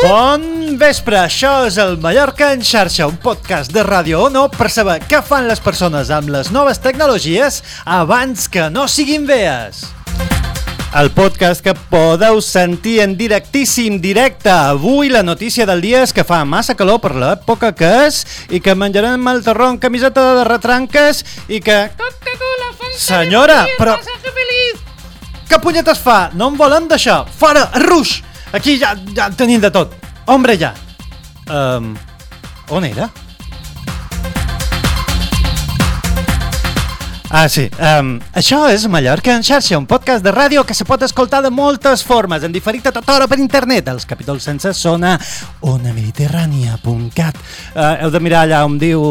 Bon vespre, això és el Mallorca en xarxa, un podcast de Ràdio Ono per saber què fan les persones amb les noves tecnologies abans que no siguin vees. El podcast que podeu sentir en directíssim directe. Avui la notícia del dia és que fa massa calor per l'època que és i que menjarem el terró en camiseta de retranques i que... Senyora, però... Què punyetes fa? No em volen deixar. Fora, ruix! Aquí ja, ja en tenim de tot. Hombre, ja. Um, on era? Ah, sí. Um, això és Mallorca en xarxa, un podcast de ràdio que se pot escoltar de moltes formes, en diferit a tota hora per internet. Els capítols sense són a onamediterrània.cat. Uh, heu de mirar allà on diu...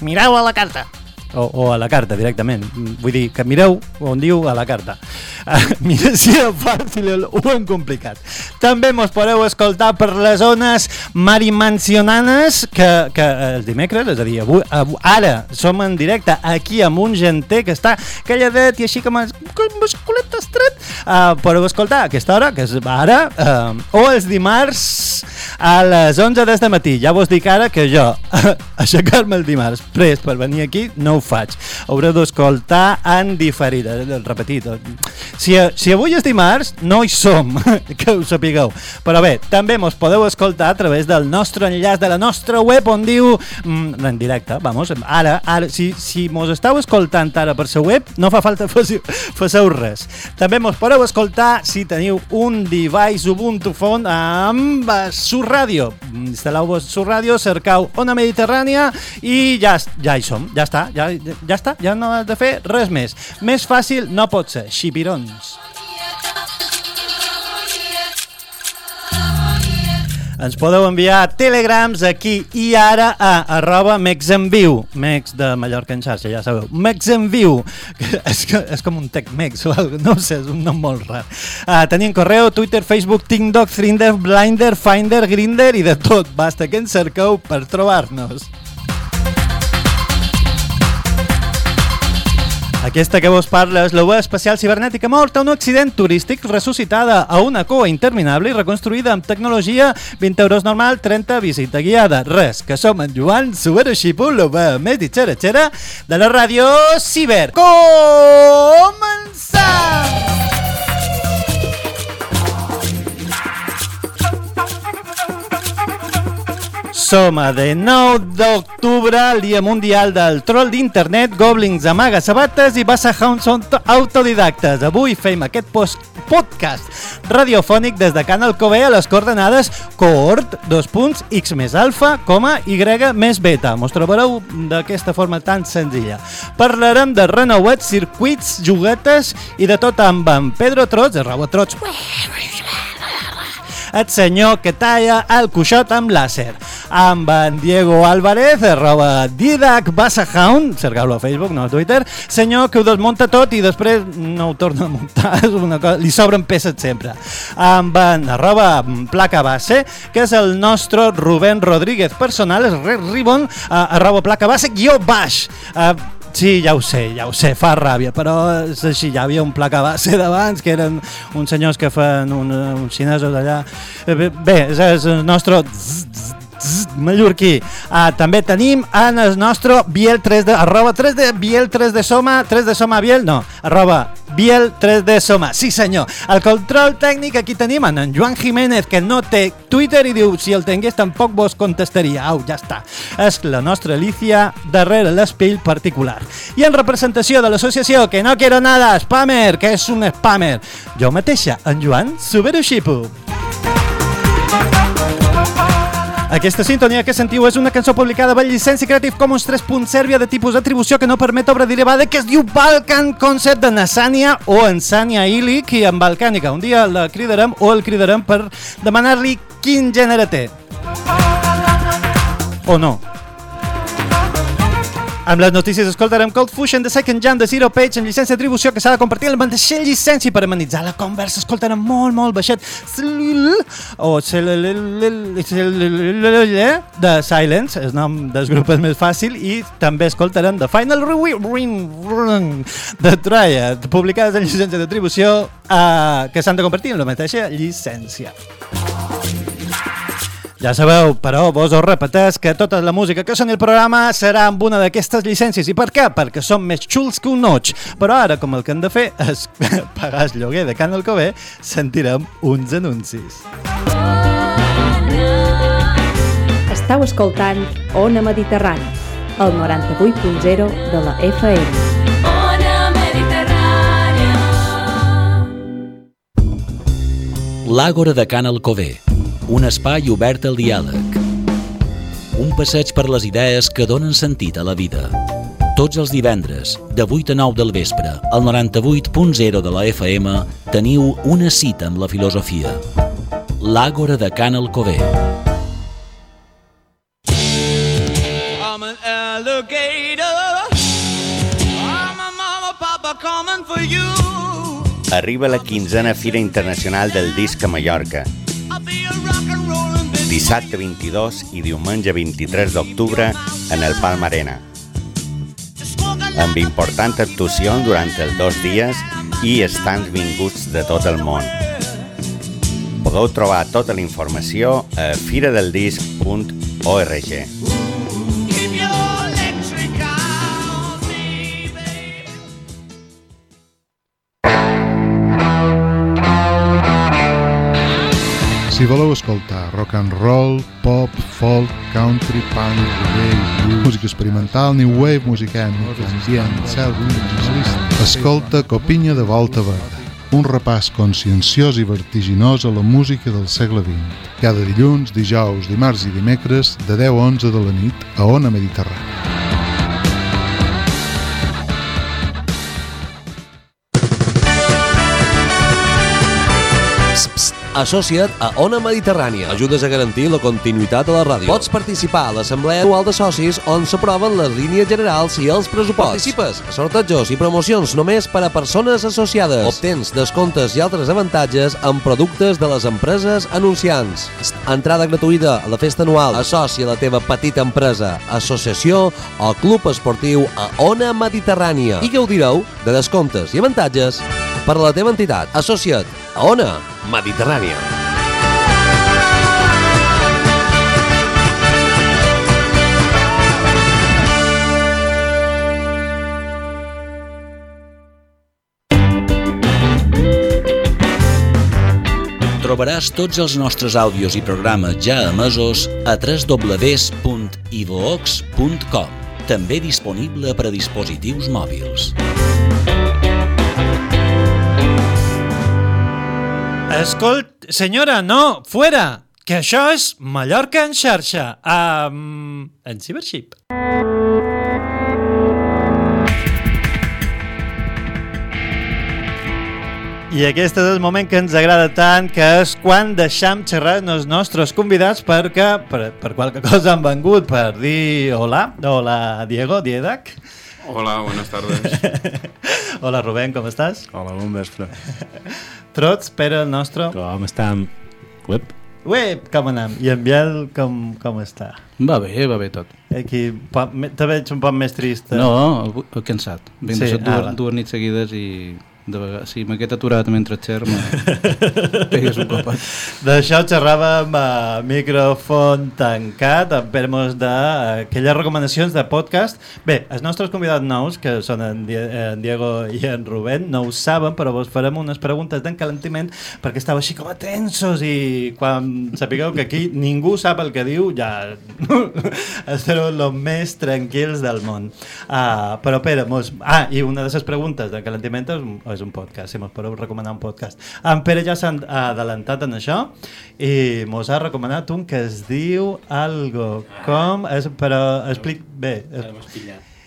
Mireu a la carta o, o a la carta directament. Vull dir, que mireu on diu a la carta. Mira si és fàcil o en complicat. També mos podeu escoltar per les zones marimancionanes que, que el dimecres, és a dir, avui, avui, ara som en directe aquí amb un genter que està calladet i així com el, com el culet estret. Uh, podeu escoltar aquesta hora, que és ara, uh, o els dimarts a les 11 des de matí. Ja vos dic ara que jo, aixecar-me el dimarts pres per venir aquí, no ho faig. Haureu d'escoltar en diferit, eh, repetit. Si, si avui és dimarts, no hi som, que ho sapigueu. Però bé, també mos podeu escoltar a través del nostre enllaç de la nostra web on diu, mm, en directe, vamos, ara, ara si, si mos esteu escoltant ara per la web, no fa falta feu, feu res. També mos podeu escoltar si teniu un device Ubuntu Phone amb Sur Ràdio. Instal·leu-vos Sur Ràdio, cercau Ona Mediterrània i ja, ja hi som, ja està, ja, ja està, ja no has de fer res més. Més fàcil no pot ser, xipirons. Ens podeu enviar telegrams aquí i ara a arroba mexenviu, mex de Mallorca en xarxa, ja sabeu, mexenviu, és, és com un tecmex o alguna no sé, és un nom molt rar. Uh, tenim correu, Twitter, Facebook, TikTok, Thrinder, Blinder, Finder, Grinder i de tot, basta que ens cerqueu per trobar-nos. Aquesta que vos parla és la web espacial cibernètica morta, un accident turístic ressuscitada a una cua interminable i reconstruïda amb tecnologia 20 euros normal, 30 visita guiada. Res, que som en Joan Subero Xipu, la web més ditxera de la ràdio Ciber. Començam! Som a de 9 d'octubre, el Dia Mundial del Troll d'Internet, Goblins amaga sabates i Bassa Hound són autodidactes. Avui fem aquest post podcast radiofònic des de Can Alcobé a les coordenades cohort, dos punts, x més alfa, coma, y més beta. Mos trobareu d'aquesta forma tan senzilla. Parlarem de renovats, circuits, juguetes i de tot amb en Pedro Trots, arroba Trots, el senyor que talla el cuixot amb làser. Amb en Diego Álvarez, arroba Didac Bassahound, cercau-lo a Facebook, no a Twitter, senyor que ho desmunta tot i després no ho torna a muntar, és una cosa, li sobren peces sempre. Amb en arroba placa base, que és el nostre Rubén Rodríguez personal, és Red Ribbon, uh, arroba placa base, guió baix. Uh, Sí, ja ho sé, ja ho sé, fa ràbia, però és així, ja havia un placa base d'abans, que eren uns senyors que fan un, xinesos allà. Bé, és, el nostre zzz, mallorquí. Ah, també tenim en el nostre Biel 3 de, arroba 3 de Biel 3 de Soma, 3 de Soma Biel, no, arroba Biel 3 de Soma, sí senyor. El control tècnic aquí tenim en, en Joan Jiménez, que no té Twitter i diu, si el tingués tampoc vos contestaria. Au, ja està. És la nostra Alicia darrere l'espill particular. I en representació de l'associació Que no quiero nada, Spammer, que és un spammer, jo mateixa, en Joan Subero Xipu. Aquesta sintonia que sentiu és una cançó publicada per llicència Creative Commons 3.0 Sèrbia de tipus d'atribució que no permet obra derivada que es diu Balkan Concept de Nassania o Ensania Ilic i en Balcànica. Un dia la cridarem o el cridarem per demanar-li quin gènere té. o no. Amb les notícies escoltarem Cold Fusion de Second Jam de Zero Page amb llicència d'atribució que s'ha de compartir amb mateixa llicència per amenitzar la conversa. Escoltarem molt, molt baixet. O de Silence, el nom del grup és més fàcil. I també escoltarem The Final Ring de Troia, publicades en llicència d'atribució eh, que s'han de compartir amb la mateixa llicència. Ja sabeu, però vos ho repeteix que tota la música que soni el programa serà amb una d'aquestes llicències. I per què? Perquè som més xuls que un noig. Però ara, com el que hem de fer és pagar el lloguer de Can Alcobé, sentirem uns anuncis. Estau escoltant Ona Mediterrani, el 98.0 de la FM. Ona Mediterrània. L'Àgora de Can Alcover, un espai obert al diàleg. Un passeig per les idees que donen sentit a la vida. Tots els divendres, de 8 a 9 del vespre, al 98.0 de la FM, teniu una cita amb la filosofia. L'Àgora de Can Alcover. I'm an alligator. I'm a mama, papa coming for you. Arriba la quinzena Fira Internacional del Disc a Mallorca, Dissabte 22 i diumenge 23 d'octubre en el Palm Arena, amb importants actuacions durant els dos dies i estants vinguts de tot el món. Podeu trobar tota la informació a firadeldisc.org. Si voleu escoltar rock and roll, pop, folk, country, punk, reggae, música experimental, new wave, música ètnica, ambient, cel, escolta Copinya de Volta Verda, un repàs conscienciós i vertiginós a la música del segle XX. Cada dilluns, dijous, dimarts i dimecres, de 10 a 11 de la nit, a Ona Mediterrània. Associa't a Ona Mediterrània. Ajudes a garantir la continuïtat a la ràdio. Pots participar a l'Assemblea Anual de Socis on s'aproven les línies generals i els pressuposts. Participes a sortejos i promocions només per a persones associades. Obtens descomptes i altres avantatges en productes de les empreses anunciants. Entrada gratuïta a la festa anual. Associa la teva petita empresa, associació o club esportiu a Ona Mediterrània i gaudireu de descomptes i avantatges per a la teva entitat. Associa't a Ona Mediterrània. Trobaràs tots els nostres àudios i programes ja emesos a www.ivox.com també disponible per a dispositius mòbils. Escolt, senyora, no, fuera! Que això és Mallorca en xarxa, um, en Cybership. I aquest és el moment que ens agrada tant, que és quan deixam xerrar els nostres convidats perquè per, per qualque cosa han vengut per dir hola. Hola, Diego, Diedac. Hola, buenas tardes. Hola, Rubén, com estàs? Hola, bon vespre. Trots, Pere, el nostre. Com estem? Web? Ué, com anem? I en Biel, com, com està? Va bé, va bé tot. Aquí te veig un poc més trist. No, cansat. Ben Sí, ah, dues, va. dues nits seguides i de vegades, si m'hagués aturat mentre xer, me pegues un copet. D'això xerràvem a micròfon tancat, en termes d'aquelles recomanacions de podcast. Bé, els nostres convidats nous, que són en, Die en Diego i en Rubén, no ho saben, però vos farem unes preguntes d'encalentiment perquè estava així com a tensos i quan sapigueu que aquí ningú sap el que diu, ja estareu els més tranquils del món. Uh, però Pere, mos... ah, i una de les preguntes d'encalentiment és, és un podcast, si mos podeu recomanar un podcast. En Pere ja s'ha adelantat en això i mos ha recomanat un que es diu algo com... És, però explic bé.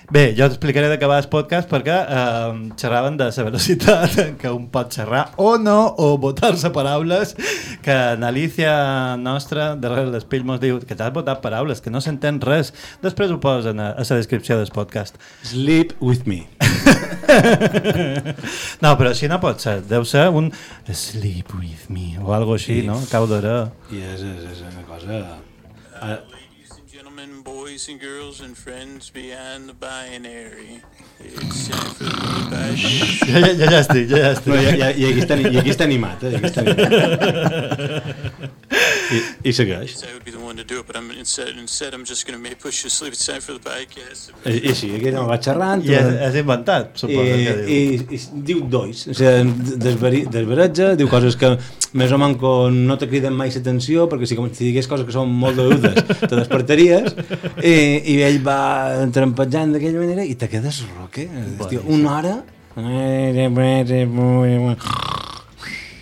Bé, jo t'explicaré d'acabar el podcast perquè eh, xerraven de la velocitat en què un pot xerrar o no, o votar-se paraules, que Alicia nostra, darrere l'espill, mos diu que t'has votat paraules, que no s'entén res. Després ho posen a, a la descripció del podcast. Sleep with me. no, però així no pot ser. Deu ser un sleep with me o algo així, no? Cau d'hora. I és, és, és una cosa... Uh, boys and girls and friends beyond the binary. It's time for the binary. Ja, ja, ja, ja estic, ja, ja estic. no, i, i, i, aquí està, I aquí està animat, eh? I, aquí està animat. I, I segueix. I would be the one to do it, but I'm instead instead I'm just gonna make push you to sleep. It's time for the podcast. I, i sí, aquell home va xerrant... I és, és inventat, suposo I, que diu. i, i diu dois, o sigui, desveri, desveretja, diu coses que més o manco no te criden mai l'atenció perquè si, com, si digués coses que són molt degudes te despertaries i, i ell va trampejant d'aquella manera i te quedes roque, Hòstia, una hora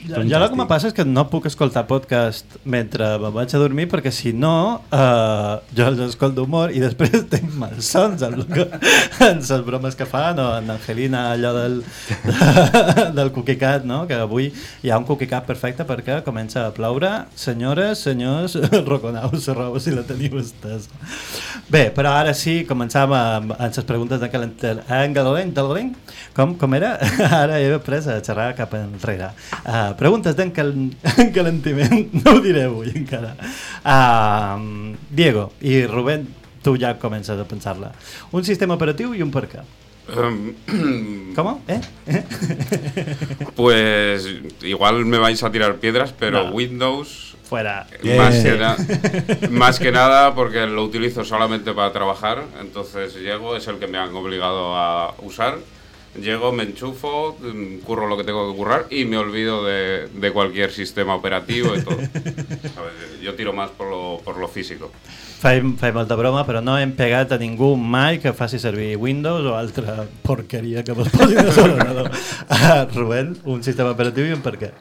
Jo, jo el que me passa és que no puc escoltar podcast mentre me vaig a dormir perquè si no eh, jo els escolto d'humor i després tinc malsons en, lo que, en les bromes que fan o en Angelina allò del, del Cookie Cat no? que avui hi ha un Cookie Cat perfecte perquè comença a ploure. Senyores, senyors, roconau la roba si la teniu estesa. Bé, però ara sí començàvem amb, amb les preguntes de en Galoleng, com, com era? ara he après a xerrar cap enrere. Uh, preguntes d'encalentiment no ho diré avui encara uh, Diego i Rubén tu ja comences a pensar-la un sistema operatiu i un per què ¿Cómo? ¿Eh? Pues igual me vais a tirar piedras, pero No. Windows Fuera. más, que na- más que nada porque lo utilizo solamente para trabajar, entonces llego, es el que me han obligado a usar. Llego, me enchufo, mm, curro lo que tengo que currar y me olvido de, de cualquier sistema operativo y todo. ¿Sabes? Yo tiro más por lo, por lo físico. Fem, fem molta broma, però no hem pegat a ningú mai que faci servir Windows o altra porqueria que vos posin a l'ordenador. Uh, Rubén, un sistema operatiu i un per què?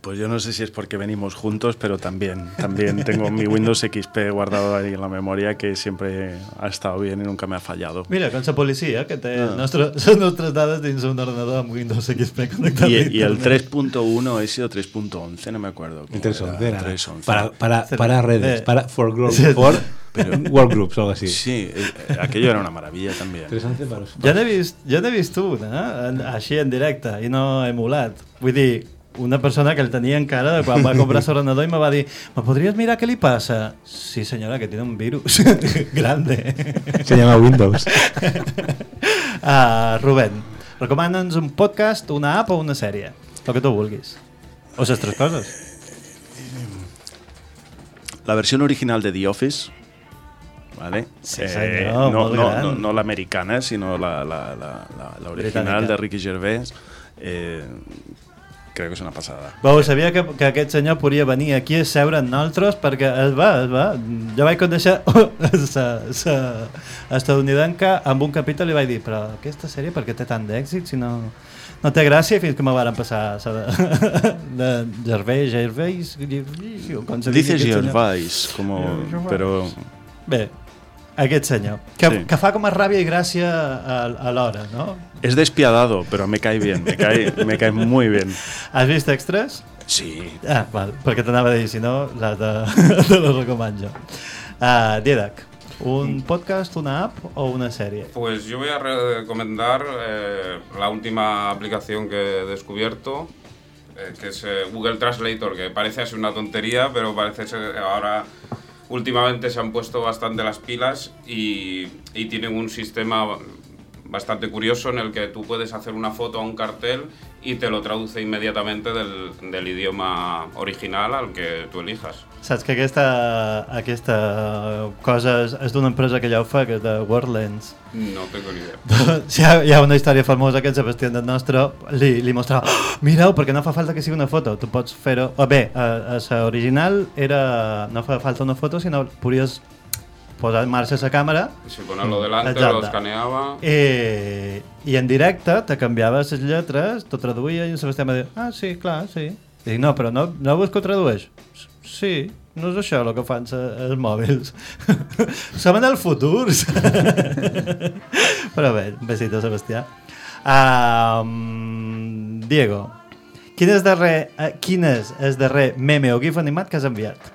Pues yo no sé si es porque venimos juntos, pero también, también tengo mi Windows XP guardado ahí en la memoria que siempre ha estado bien y nunca me ha fallado. Mira, com la policia, que té Ah. nostre, les nostres dades dins un ordenador Windows XP connectat Y, y el internet. 3.1 he sido 3.11, no me acuerdo. cómo Entonces, era, era 3.11. para, para, para redes, Eh, para for, group, sí. for workgroups o algo así. Sí, eh, aquello era una maravilla también. 311 para... Jo n'he vist, n'he vist una, eh? així en directe, i no emulat. Vull dir, una persona que el tenia encara de quan va comprar l'ordenador i me va dir ¿me podries mirar què li passa? Sí, senyora, que tiene un virus grande. Se llama Windows. uh, Rubén, recomana'ns un podcast, una app o una sèrie? El que tu vulguis. O les tres coses. La versión original de The Office, ¿vale? Eh, Sí, señor, no, no, no, no la americana, sino la, la, la, la- la original de Ricky Gervais. eh, creo que es una pasada. Vau, sabia que, que aquest senyor podria venir aquí a seure amb nosaltres perquè es va, es va. Jo vaig conèixer la estadounidenca amb un capítol i vaig dir però aquesta sèrie per què té tant d'èxit si no, no té gràcia fins que me varen passar la de, de Gervais, Gervais, Gervais o com se senyor. Gervais, como, Gervais. pero Bé, aquest senyor, que, Sí. que fa com a ràbia i gràcia a, a l'hora, no? es despiadado, pero me cae bien, me cae, me cae muy bien. Has vist extras? Sí. Ah, val, perquè t'anava a dir, si no, les de, te les recomano jo. Uh, Didac, un podcast, una app o una sèrie? Pues yo voy a recomendar eh, la última aplicación que he descubierto, eh, que es eh, Google Translator, que parece así una tontería, pero parece ser ahora últimamente se han puesto bastante las pilas y, tienen un sistema bastante curioso en el que tú puedes hacer una foto a un cartel y te lo traduce inmediatamente del idioma original al que tú elijas. Saps que aquesta, aquesta cosa és, és d'una empresa que ja ho fa, que és de Wordlands. No tengo ni idea. Doncs hi ha, hi ha una història famosa que en Sebastián del Nostre li, li mostrava oh, mireu, perquè no fa falta que sigui una foto, tu pots fer-ho... Bé, a, la original era, no fa falta una foto, sinó podies posar en marxa la càmera Si ponerlo delante, Exacte. lo escaneaba. Eh, I en directe te canviaves les lletres, t'ho traduïa i en Sebastià va dir, ah, sí, clar, sí. I dic, no, però no, no ho tradueix? Sí, no és això el que fan els mòbils. Som en el futur. Però bé, un besito, Sebastià. Um, Diego, quin és, darrer, uh, quin és el darrer meme o gif animat que has enviat?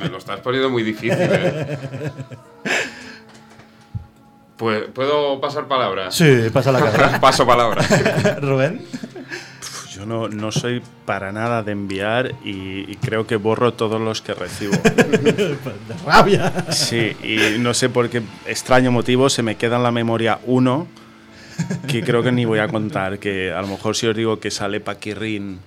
Me lo estás poniendo muy difícil, ¿eh? Pues, ¿Puedo pasar palabra? Sí, pasa la cabra. Paso palabra. Rubén. Yo no, no soy para nada de enviar y, y creo que borro todos los que recibo. de rabia. Sí, y no sé por qué extraño motivo se me queda en la memoria uno que creo que ni voy a contar, que a lo mejor si os digo que sale Paquirrin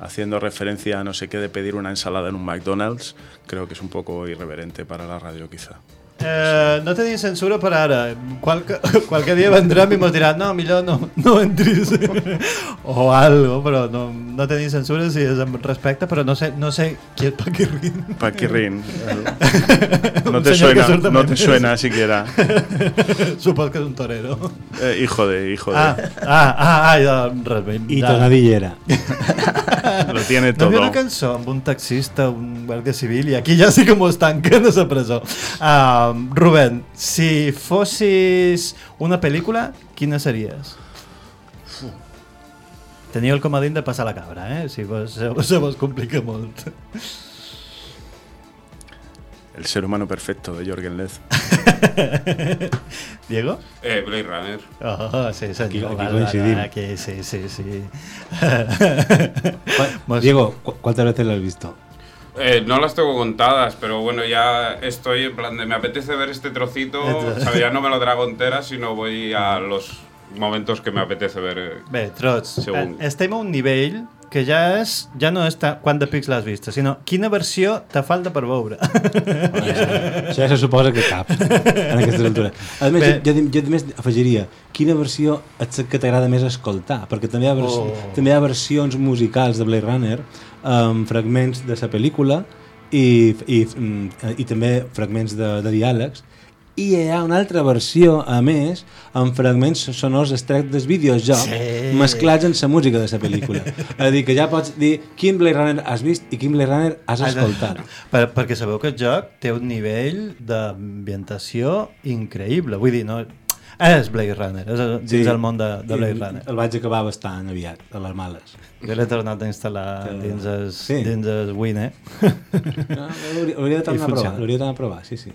haciendo referencia a no sé qué de pedir una ensalada en un McDonald's, creo que es un poco irreverente para la radio quizá. Eh, no tenim censura per ara. Qualque, qualque dia vendrem i mos dirà no, millor no, no entris. o algo, però no, no tenim censura si és amb respecte, però no sé, no sé qui és Paquirrin. Paquirrin. No te suena, no te suena siquiera. Supos que és un torero. Eh, hijo de, hijo de. Ah, ah, ah, ah, ja, res. I tonadillera. Lo tiene No havia todo. una cançó amb un taxista, un guàrdia civil, i aquí ja sí que mos tanquen a la presó. Um, Rubén, si fossis una pel·lícula, quina series? Teniu el comodín de passar la cabra, eh? Si vos, se, se vos complica molt. El ser humano perfecto de Jorgen Lez. Diego? Eh, Blade Runner. Oh, sí, senyor. Aquí- aquí coincidim. sí, sí, Diego, ¿cu- ¿cuántas veces lo has visto? Eh, no las tengo contadas, pero bueno, ya estoy en plan de me apetece ver este trocito. O sea, ya no me lo trago entera, sino voy a los momentos que me apetece ver. eh, Bé, trots, Segon. eh, estem a un nivell que ja és ja no és ta, quant de pics l'has vist, sinó quina versió te falta per veure. Això ja se suposa que cap en aquesta altura. A més, Bé. jo, jo, jo també afegiria quina versió és la que t'agrada més escoltar, perquè també hi, ha vers Oh. també hi ha versions musicals de Blade Runner amb fragments de la pel·lícula i, i, i també fragments de, de diàlegs i hi ha una altra versió, a més, amb fragments sonors extrets dels videojocs Sí. mesclats en la música de la pel·lícula. És a dir, que ja pots dir quin Blade Runner has vist i quin Blade Runner has escoltat. per, perquè sabeu que el joc té un nivell d'ambientació increïble. Vull dir, no, és Blade Runner, és dins Sí. el món de, de Blade Runner. El vaig acabar bastant aviat, a les males. Jo l'he tornat a instal·lar Que- dins el, Sí. dins el Win, eh? No, hauria, hauria de tornar a provar, l'hauria de tornar a provar, sí, sí.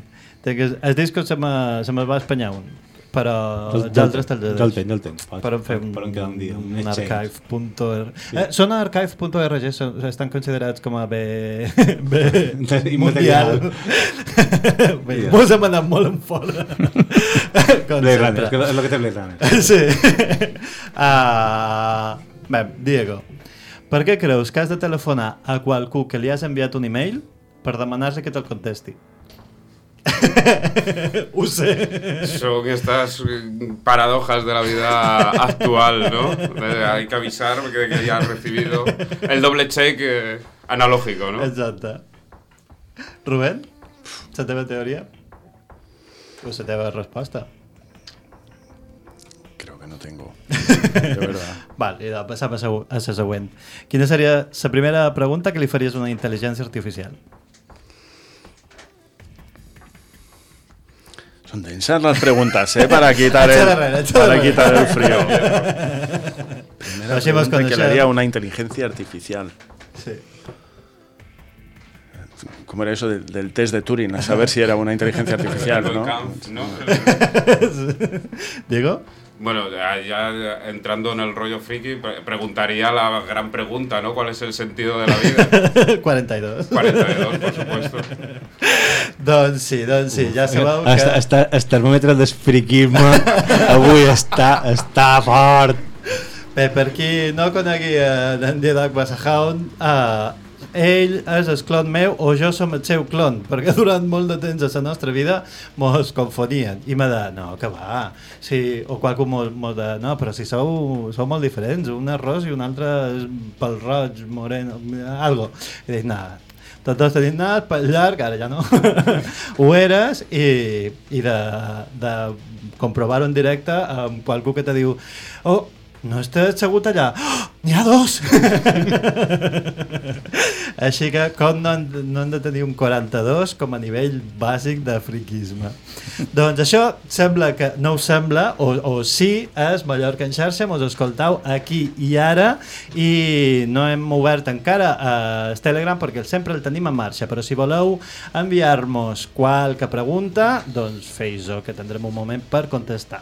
El disco se me, se me va espanyar un, però te'ls he de jo el tenc, jo el tenc. Pots- Per fer un, per un quedar un dia, un un archive.org. Sí. Eh, són archive.org, són- estan considerats com a bé, bé mundial. bé, Ja. Mos hem anat molt en fora. Blade. Runner, és el que té Blade Runner. Sí. Uh, bé, Diego, per què creus que has de telefonar a qualcú que li has enviat un email per demanar-se que te'l contesti? Ho sé. Son estas eh, paradojas de la vida actual, ¿no? Hay que avisar que, que ya has recibido el doble check analógico, ¿no? Exacte. Rubén, la teva teoria? O la teva resposta? Creo que no tengo. De verdad. Val, i de passar a segu- a la següent. Quina seria la primera pregunta que li faries a una intel·ligència artificial? Son densas las preguntas, ¿eh? Para quitar el, para quitar el frío. Primera mos pregunta que le haría a una inteligencia artificial. Sí. ¿Cómo era eso del, del test de Turing? A saber si era una inteligencia artificial, El ¿no? ¿no? Diego? Bueno, ya, entrando en el rollo friki, pre- preguntaría la gran pregunta, ¿no? ¿Cuál es el sentido de la vida? 42. 42, por supuesto. Doncs sí, doncs sí, ja sabeu que... Hasta, hasta, el termòmetre del friquisme avui està, està fort. Bé, per qui no conegui eh, en Didac Basajaun, eh, ell és el clon meu o jo som el seu clon, perquè durant molt de temps de la nostra vida mos confonien i m'ha de, no, que va sí, o qualcú mos, mos de, no, però si sou, sou molt diferents, un és ros i un altre és pel roig, moreno algo, i dic, nada nas, pel llarg, ara ja no. Ho eres i, i de, de comprovar-ho en directe amb qualcú que te diu oh, no estàs assegut allà. Oh, N'hi ha dos! Així que com no, han- no hem de tenir un 42 com a nivell bàsic de friquisme. doncs això sembla que no us sembla, o, o sí, és Mallorca en xarxa, mos escoltau aquí i ara, i no hem obert encara eh, el Telegram perquè sempre el tenim en marxa, però si voleu enviar-nos qualque pregunta, doncs feis-ho, que tindrem un moment per contestar.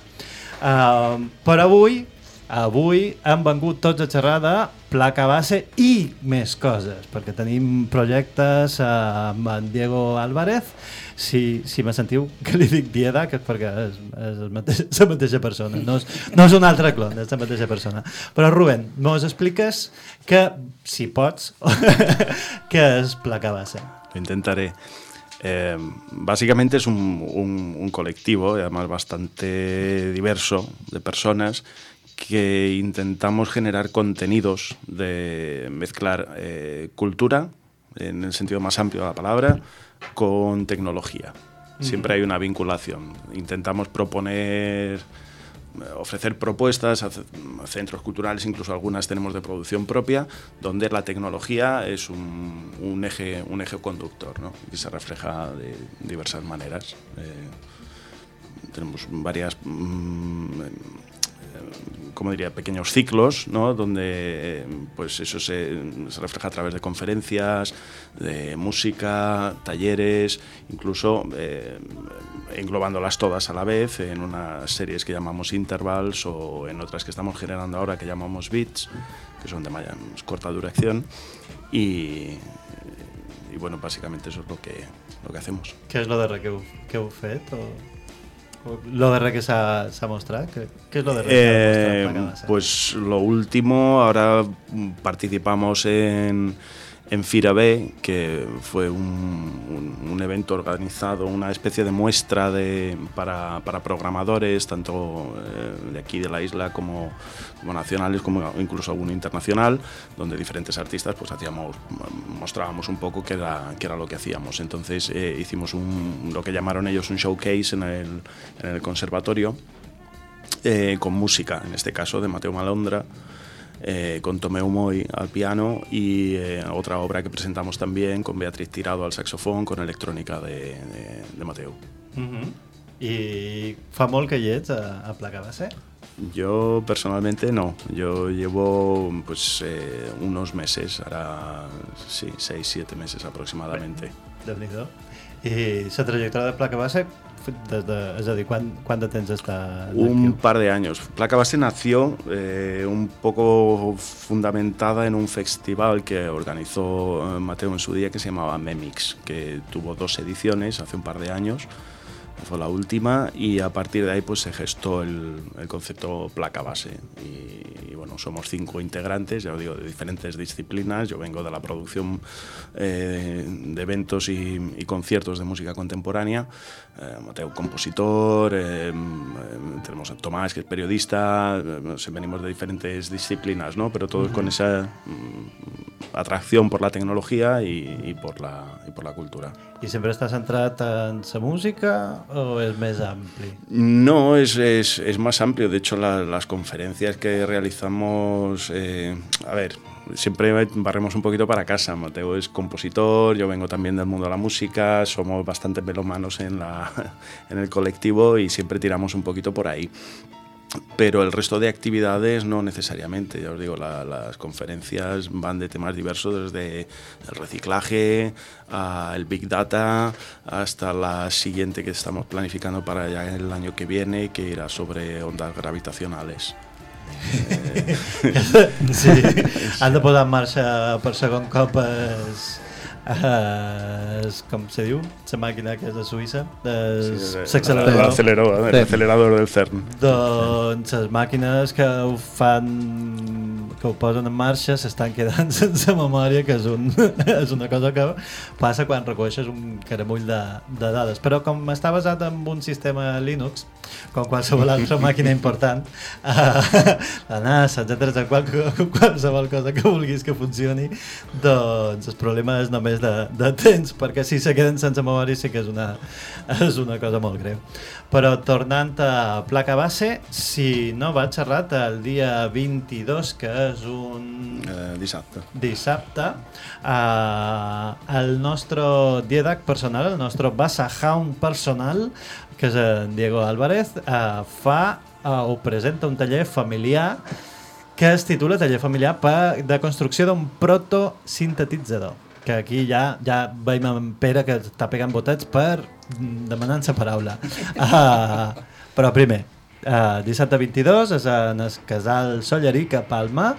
Uh, per avui, avui hem vengut tots a xerrar de placa base i més coses, perquè tenim projectes amb en Diego Álvarez, si, si me sentiu que li dic Dieda, que és perquè és, és el mateix, la mateixa persona, no és, no és un altre clon, és la mateixa persona. Però Rubén, mos expliques que, si pots, què és placa base? Lo intentaré. Eh, básicamente es un, un- un colectivo, y además bastante diverso, de personas que intentamos generar contenidos de mezclar eh, cultura, en el sentido más amplio de la palabra, con tecnología. Siempre hay una vinculación. Intentamos proponer ofrecer propuestas a centros culturales, incluso algunas tenemos de producción propia, donde la tecnología es un, un eje, un eje conductor ¿no? y se refleja de diversas maneras. Eh, tenemos varias, mm, como diría, pequeños ciclos, ¿no? donde eh, pues eso se, refleja a través de conferencias, de música, talleres, incluso eh, englobándolas todas a la vez en unas series que llamamos intervals o en otras que estamos generando ahora que llamamos beats, que son de más corta duración. Y, bueno, básicamente eso es lo que, lo que hacemos. Què és lo? O, o lo darrer que s'ha s'ha mostrat? Què, què és lo darrer que s'ha Eh, mostrat? Placa base? pues lo último, ahora mm, participamos en, en Fira B, que fue un, evento organizado, una especie de muestra de, para, programadores, tanto eh, de aquí de la isla como, como nacionales, como incluso alguno internacional, donde diferentes artistas pues hacíamos, mostrábamos un poco qué era, qué era lo que hacíamos. Entonces eh, hicimos un, lo que llamaron ellos un showcase en el, en el conservatorio eh, con música, en este caso de Mateo Malondra, eh, con Tomeu Moy al piano y eh, otra obra que presentamos también con Beatriz Tirado al saxofón, con electrónica de, de. Mhm. I fa molt que hi ets a, a placa base? Yo personalmente no, yo llevo pues eh, unos meses, ahora sí, seis, siete meses aproximadamente. nhi I la trajectòria de placa base, des de, és a dir, quant, quant de temps està Un par de años. Placa Base nació eh, un poco fundamentada en un festival que organizó eh, Mateo en su día que se llamaba Memix, que tuvo dos ediciones hace un par de años. Fue la última y a partir de ahí pues se gestó el, concepto placa base. Y, bueno, somos cinco integrantes, ya os digo, de diferentes disciplinas. Yo vengo de la producción eh, de eventos y conciertos de música contemporánea. Eh, Mateo, compositor, eh, eh, tenemos a Tomás, que es periodista, eh, venimos de diferentes disciplinas, ¿no? pero todos con esa mm, atracción por la tecnología y, y por la, y cultura. I sempre està centrat en la música o és més ampli? No, es, es, es más amplio. De hecho, la- las conferencias que realizamos, eh, a ver, siempre barremos un poquito para casa. Mateo es compositor, yo vengo también del mundo de la música, somos bastante melomanos en, la, en el colectivo y siempre tiramos un poquito por ahí. Pero el resto de actividades no necesariamente, ya os digo, la- las conferencias van de temas diversos, desde el reciclaje, al Big Data, hasta la siguiente que estamos planificando para ya el año que viene, que irá sobre ondas gravitacionales. Sí, han de posar en marxa per segon cop es, es, com se diu? La màquina que és de Suïssa es- Sí, l'accelerador el acelerador, el acelerador del CERN. doncs les màquines que ho fan que ho posen en marxa s'estan quedant sense memòria, que és, un, és una cosa que passa quan reconeixes un caramull de, de dades. Però com està basat en un sistema Linux, com qualsevol altra màquina important, uh, la NASA, etc, qual, qualsevol cosa que vulguis que funcioni, doncs el problema és només de, de temps, perquè si se queden sense memòria sí que és una, és una cosa molt greu. Però tornant a placa base, si no vaig errat, el dia 22, que és un... Eh, dissabte. Dissabte, eh, el nostre dièdac personal, el nostre Basahound personal, que és en Diego Álvarez, eh, fa eh, o presenta un taller familiar que es titula Taller familiar per, de construcció d'un protosintetitzador que aquí ja ja veiem en Pere que està pegant botets per demanant-se paraula. Uh, però primer, uh, dissabte 22 és en el casal Solleric a Palma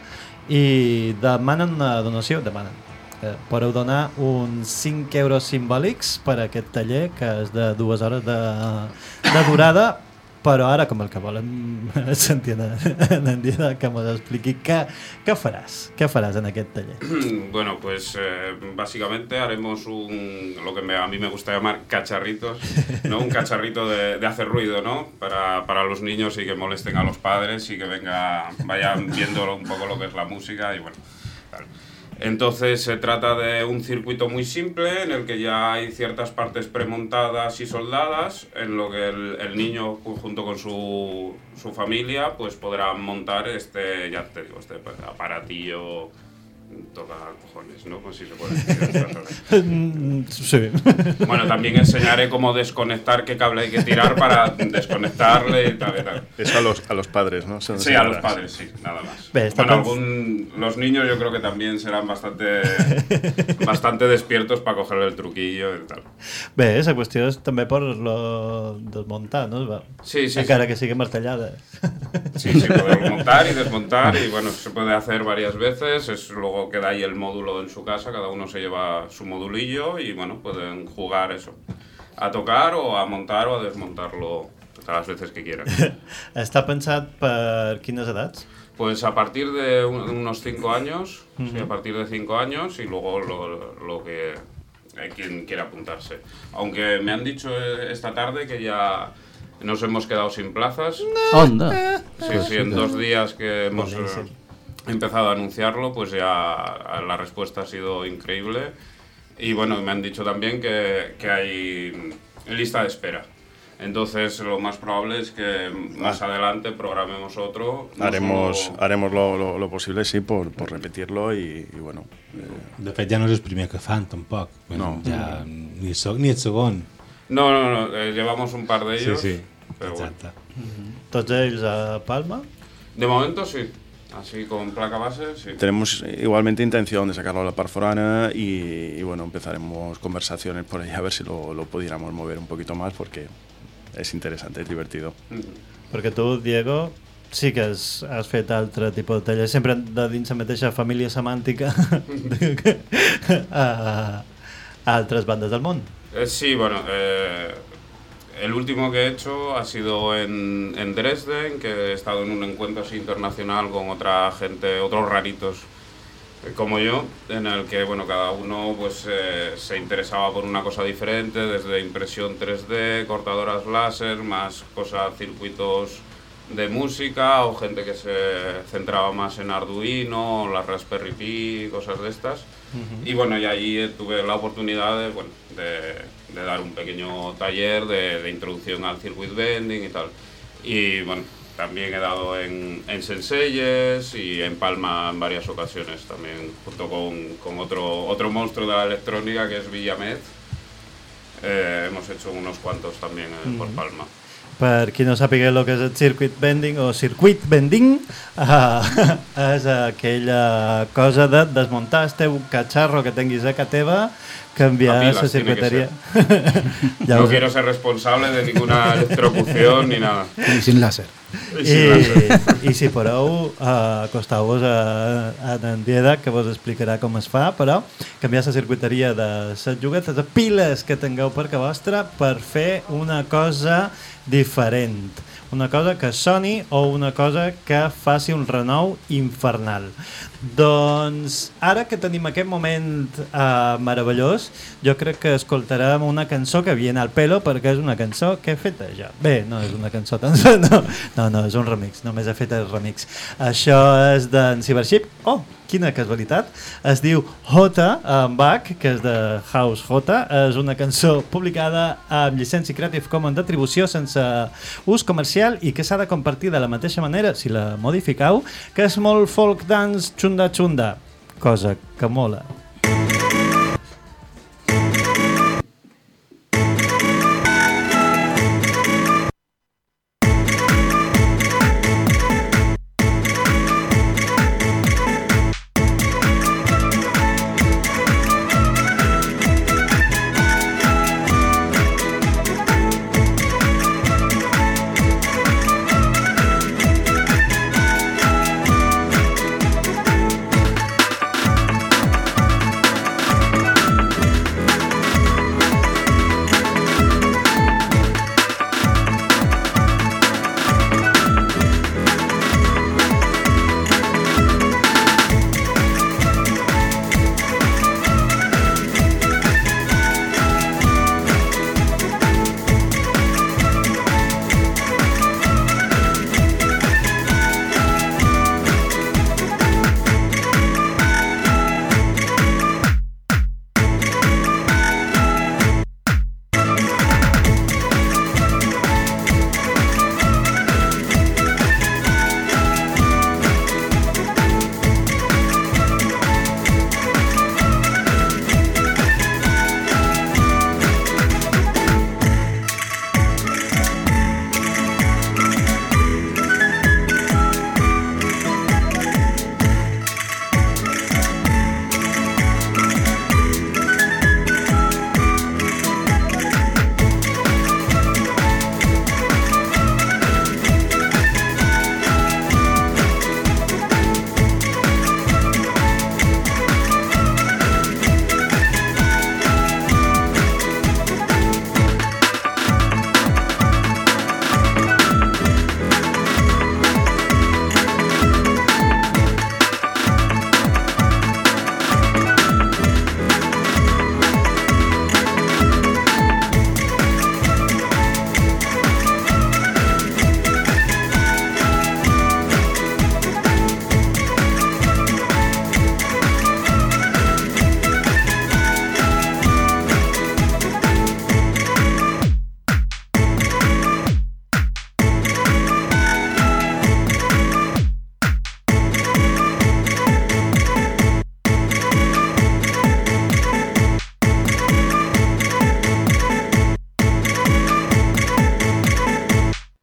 i demanen una donació, demanen, eh, podeu donar uns 5 euros simbòlics per a aquest taller que és de dues hores de, de durada però ara com el que volen sentir en, en, que ens expliqui què, què faràs què faràs en aquest taller Bueno, pues eh, básicamente haremos un, lo que me- a mí me gusta llamar cacharritos, ¿no? Un cacharrito de, de hacer ruido, ¿no? Para, para los niños y que molesten a los padres y que venga, vayan viendo un poco lo que es la música y bueno. tal. Entonces se trata de un circuito muy simple en el que ya hay ciertas partes premontadas y soldadas, en lo que el, niño ju- junto con su, su familia pues podrá montar este, ya te digo, este aparatillo toca cojones, ¿no? Pues si se puede decir. Sí. Bueno, también enseñaré cómo desconectar qué cable hay que tirar para desconectarle y tal y tal. Eso a los, a los padres, ¿no? Se Sí, a los padres, sí, nada más. Bueno, pens- algún- los niños yo creo que también serán bastante, bastante despiertos para cogerle el truquillo y tal. Bé, la qüestió és també per lo desmuntar, no? Va. Sí, sí, Encara sí. que sigui martellada. Sí, sí, poder montar y desmontar y bueno, se puede hacer varias veces, es, luego queda ahí el módulo en su casa, cada uno se lleva su modulillo y bueno, pueden jugar eso, a tocar o a montar o a desmontarlo todas las veces que quieran. Està pensat per quines edats? Pues a partir de un- unos 5 años, sí, a partir de 5 años y luego lo, lo que hay quien quiera apuntarse. Aunque me han dicho eh, esta tarde que ya nos hemos quedado sin plazas. Onda. Sí, sí, en dos días que hemos eh, empezado a anunciarlo, pues ya la respuesta ha sido increíble. Y bueno, me han dicho también que, que hay lista de espera. Entonces, lo más probable es que más adelante programemos otro. no Haremos, solo- haremos lo, lo- lo posible, sí, por, por repetirlo y, y bueno. eh, De fet, ja no és el primer que fan, tampoc. No. Ja, ni, el, ni el segon. No, no, no, eh, llevamos un par de Sí, ellos. sí, pero bueno. exacte. Tots ells a Palma? De momento sí, así con placa base, sí. Tenemos igualmente intención de sacarlo a la Parforana y, y bueno, empezaremos conversaciones por ahí a ver si lo, lo pudiéramos mover un poquito más porque es interesante, es divertido. Perquè tu, Diego, sí que has, has fet altre tipus de taller, sempre de dins la mateixa família semàntica a, a altres bandes del món. Eh, sí, bueno, eh, el último que he hecho ha sido en, en Dresden, que he estado en un encuentro así internacional con otra gente, otros raritos como yo, en el que bueno, cada uno pues, eh, se interesaba por una cosa diferente, desde impresión 3D, cortadoras láser, más cosas, circuitos de música o gente que se centraba más en Arduino, la Raspberry Pi, cosas de estas. Y bueno, y ahí eh, tuve la oportunidad de, bueno, de, de dar un pequeño taller de, de introducción al circuit bending y tal. Y bueno, también he dado en, en Senseyes y en Palma en varias ocasiones también, junto con, con otro, otro monstruo de la electrónica que es Villamed. Eh, hemos hecho unos cuantos también eh, por. Palma. Per qui no sàpiga el que és el circuit bending o circuit bending, uh, és aquella cosa de desmuntar el teu catxarro que tinguis a casa teva, A pilas la que circuiteria. no quiero ser responsable de ninguna electrocución ni nada. Sin láser. I sin láser. I, i si podeu, uh, acosteu-vos a, a en Dieda, que vos explicarà com es fa, però canviar la circuiteria de les juguetes de piles que tingueu per casa vostra per fer una cosa diferent. Una cosa que soni o una cosa que faci un renou infernal. Doncs ara que tenim aquest moment eh, meravellós, jo crec que escoltarem una cançó que viene al pelo perquè és una cançó que he fet jo. Bé, no és una cançó tan... No, no, no és un remix, només he fet el remix. Això és d'en Cybership. Oh, quina casualitat. Es diu J en Bach, que és de House J. És una cançó publicada amb llicència Creative Commons d'atribució sense ús comercial i que s'ha de compartir de la mateixa manera, si la modifiqueu, que és molt folk dance xunda xunda, cosa que mola.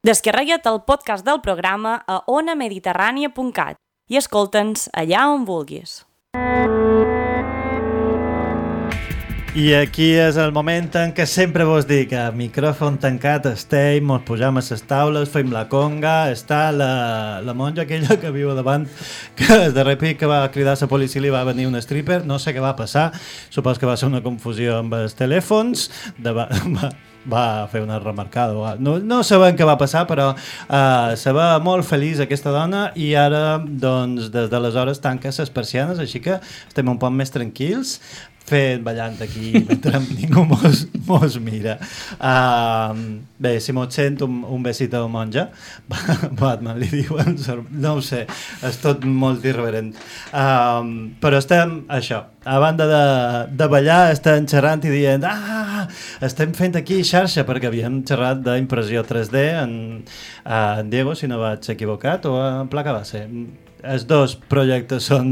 Descarrega't el podcast del programa a onamediterrània.cat i escolta'ns allà on vulguis. I aquí és el moment en què sempre vos dic a micròfon tancat estem, mos pujam a les taules, fem la conga, està la, la monja aquella que viu davant, que de repente que va cridar la policia li va venir un stripper, no sé què va passar, supos que va ser una confusió amb els telèfons, de, va, va, va fer una remarcada. No, no sabem què va passar, però uh, se va molt feliç aquesta dona i ara, doncs, des d'aleshores tanca les persianes, així que estem un poc més tranquils fent ballant aquí mentre ningú mos, mos mira. Uh, bé, si mos sent un, un besito monja, Batman li diuen, no ho sé, és tot molt irreverent. Um, però estem, això, a banda de, de ballar, estem xerrant i dient ah, estem fent aquí xarxa, perquè havíem xerrat d'impressió 3D en, en Diego, si no vaig equivocat, o en placa base. Els dos projectes són,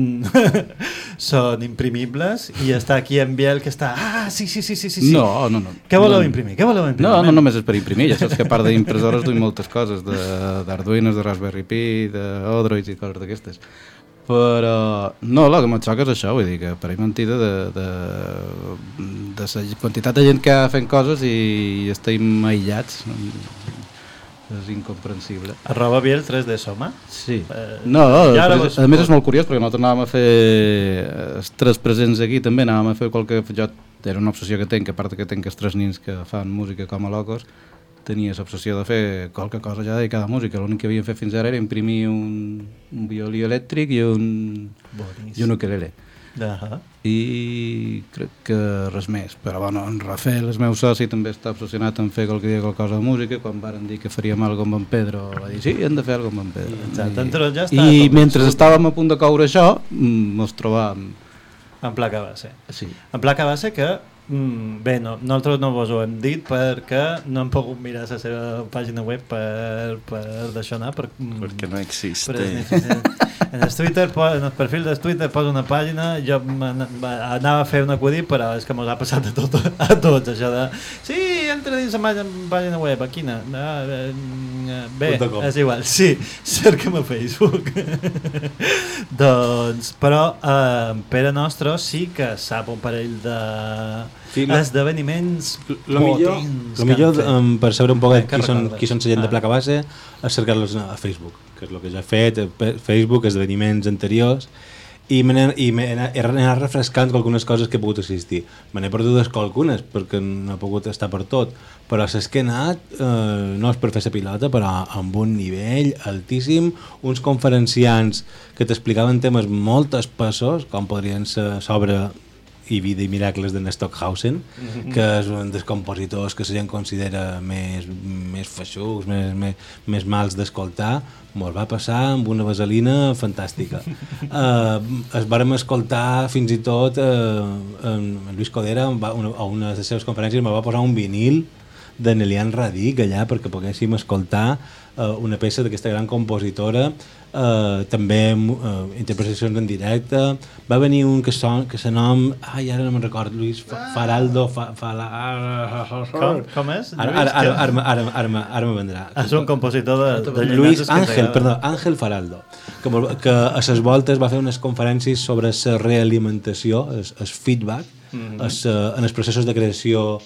són imprimibles i està aquí en Biel que està ah, sí, sí, sí, sí, sí. No, no, no. Què voleu No. imprimir? Què voleu imprimir? No, no només és per imprimir, ja saps que a part d'impressores duim moltes coses, de- d'Arduinos, de, de Raspberry Pi, d'Odroids i coses d'aquestes. Però, no, el que em xoca és això, vull dir que per mentida de, de, de la quantitat de gent que ha fent coses i estem aïllats. És incomprensible. Arroba Biel 3D Soma? Sí. Eh, No, ara després, a més és molt curiós perquè nosaltres anàvem a fer els tres presents aquí també, anàvem a fer qualque... Jo era una obsessió que tenc, a part que tenc els tres nins que fan música com a locos tenia l'obsessió de fer qualque cosa ja dedicada a música. L'únic que havien fet fins ara era imprimir un, un violí elèctric i un, Boníssim. i un ukelele. Ahà. I crec que res més. Però bueno, en Rafael, el meu soci, també està obsessionat en fer qualque dia qualque cosa de música. Quan varen dir que faríem alguna amb en Pedro, va dir sí, hem de fer alguna amb en Pedro. Exacte, entre ja està I mentre estàvem a punt de coure això, mm, ens trobàvem... En placa base. Sí. En placa base que, mm, bé, no, nosaltres no vos ho hem dit perquè no hem pogut mirar la seva pàgina web per, per d'això anar. Per, mm, Perquè no existe. per- en el Twitter, en el perfil del Twitter posa una pàgina, jo anava a fer un acudit, però és que mos ha passat a, tot, a tots, això de sí, entra dins la pàgina, web, a quina? Eh, bé, Punt com. és igual, sí, cerca'm a Facebook. doncs, però eh, Pere Nostro sí que sap un parell de Sí, no. esdeveniments Lo millor, lo millor um, per saber un poc Eh, qui són, qui són la gent de Ah. placa base és cercar-los a Facebook, que és el que ja he fet, Pe- Facebook, esdeveniments anteriors, i me n'he i me n'he- he anat refrescant algunes coses que he pogut assistir. Me n'he perdudes qualcunes, perquè no he pogut estar per tot, però les que he anat eh, no és per fer la pilota, però amb un nivell altíssim, uns conferenciants que t'explicaven temes molt espessos, com podrien ser sobre i vida i miracles de Stockhausen, Mhm. que és un dels compositors que la gent considera més, més feixucs, més, més, més mals d'escoltar, mos va passar amb una vaselina fantàstica. uh, es vàrem escoltar fins i tot uh, en Lluís Codera va, una, a una de les seves conferències me va posar un vinil de Nelian Radic allà perquè poguéssim escoltar uh, una peça d'aquesta gran compositora uh, també uh, interpretacions en directe va venir un que, son, que se nom ai ara no me'n record Luis Fa- Faraldo fa, Fala... Com- com és? ara, ara, ara, ara, ara, ara, ara, ara me vendrà És un compositor de, de Luis Ángel, perdó, Ángel Faraldo, que, que a ses voltes va fer unes conferències sobre la realimentació, el, feedback, Mhm. es, eh, en els processos de creació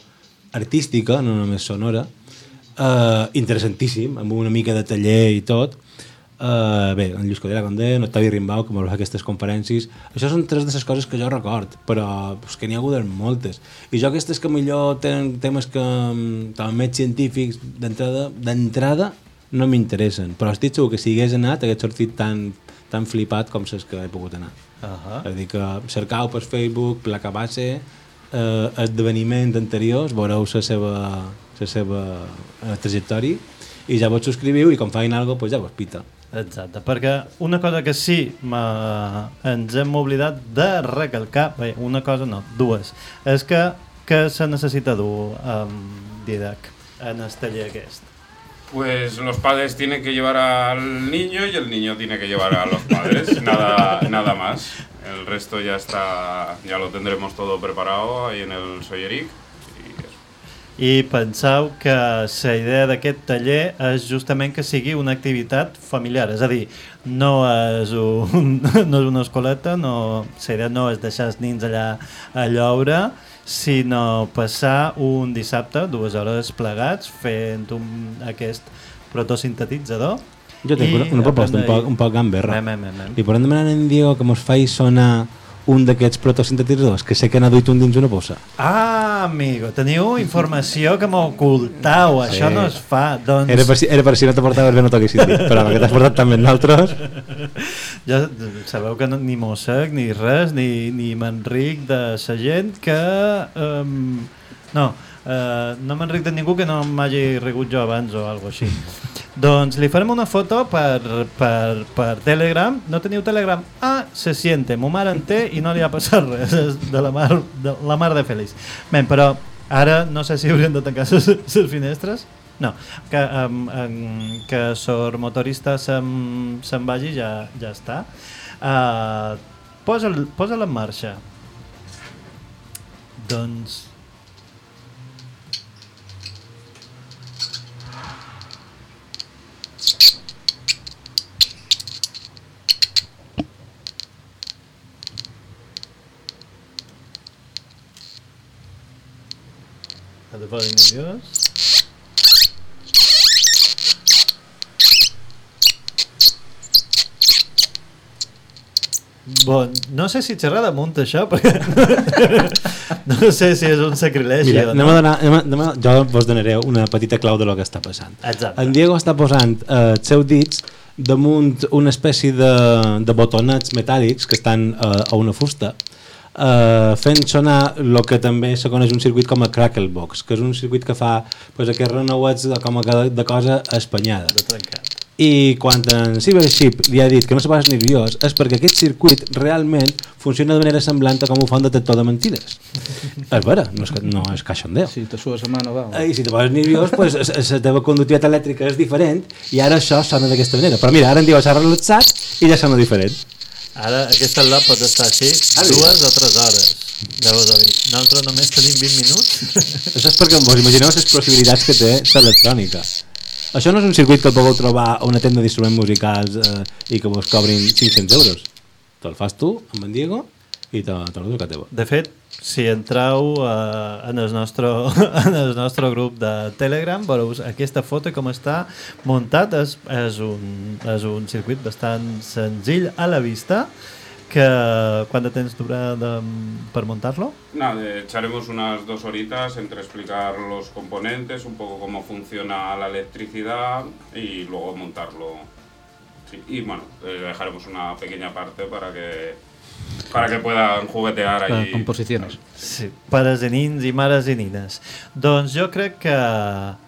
artística, no només sonora, eh, interessantíssim, amb una mica de taller i tot. Uh, bé, en Lluís Codera Condé, en Octavi Rimbau, que m'ha aquestes conferències. Això són tres de les coses que jo record, però és que n'hi ha hagut moltes. I jo aquestes que millor tenen temes que mm, també més científics d'entrada d'entrada no m'interessen, però estic segur que si hagués anat hagués sortit tan, tan flipat com les que he pogut anar. Ahà. És a dir, que cercau per Facebook, placa base, eh, esdeveniments anteriors, veureu la seva, la seva eh, trajectòria i ja vos subscriviu i quan fain alguna cosa pues ja vos pita. Exacte, perquè una cosa que sí ma... ens hem oblidat de recalcar, bé, una cosa no, dues, és que, que se necessita dur amb Didac en el taller aquest. Pues los padres tienen que llevar al niño y el niño tiene que llevar a los padres, nada, nada más. El resto ya está, ya lo tendremos todo preparado ahí en el Soyeric. I penseu que la idea d'aquest taller és justament que sigui una activitat familiar, és a dir, no és, un, no és una escoleta, no, la idea no és deixar els nins allà a lloure, sinó passar un dissabte, dues hores plegats, fent un, aquest protosintetitzador. Jo tinc i una, una proposta un poc, un poc gamberra. Mem, mem, mem. Li podem demanar a en Diego que mos faci sonar un d'aquests protosintetitzadors que sé que n'ha duit un dins una bossa. Ah, amigo, teniu informació que m'ocultau, Sí. això no es fa. Doncs... Era per, si, era per si no te portaves bé no toquessis dit, però que t'has portat també nosaltres... Ja sabeu que no, ni Mossec, ni res, ni, ni m'enric de sa gent que... Um, no, uh, no m'enric de ningú que no m'hagi rigut jo abans o alguna així. doncs li farem una foto per, per, per Telegram. No teniu Telegram? Ah, se siente. Mo mare en té i no li ha passat res. És de la mar de, la mar de feliç. Ben, però ara no sé si hauríem de tancar les finestres. No, que, um, um, que sor motorista se'n se vagi ja, ja està. Uh, Posa'l posa en marxa. Doncs... De fer nerviós. Bon, no sé si xerrar damunt això, perquè no sé si és un sacrilegi Mira, o anem no. a donar, anem a, anem a, jo vos donaré una petita clau de lo que està passant. Exacte. En Diego està posant eh, els seus dits damunt una espècie de, de botonets metàl·lics que estan eh, a una fusta eh, fent sonar el que també se coneix un circuit com a Crackle-Box, que és un circuit que fa pues, aquests renouets de, com a de, cosa espanyada. De trencat. I quan en Cybership li ha dit que no se posi nerviós és perquè aquest circuit realment funciona de manera semblant a com ho fa un detector de mentides. és vera, no és, no és cachondeo. Si te sues la mano, va. I si te poses nerviós, pues, la teva conductivitat elèctrica és diferent i ara això sona d'aquesta manera. Però mira, ara en diu s'ha relaxat i ja sona diferent. Ara aquest lot pot estar així dues o tres hores. Llavors, nosaltres només tenim 20 minuts. Això és perquè vos imagineu les possibilitats que té l'electrònica. Això no és un circuit que podeu trobar a una tenda d'instruments musicals eh, i que vos cobrin 500 euros. Te'l fas tu, amb en Diego, i te, te l'ho a teva. De fet, si entreu uh, en, el nostre, en el nostre grup de Telegram, veureu aquesta foto com està muntat. És, és, un, és un circuit bastant senzill a la vista que quant de temps dura de, per muntar-lo? Nada, echaremos unas dos horitas entre explicar los componentes, un poco cómo funciona la electricidad y luego montarlo. Sí, y bueno, eh, dejaremos una pequeña parte para que para que puedan juguetear Para allí. composiciones. Sí, pares i nins i mares i nines. Doncs jo crec que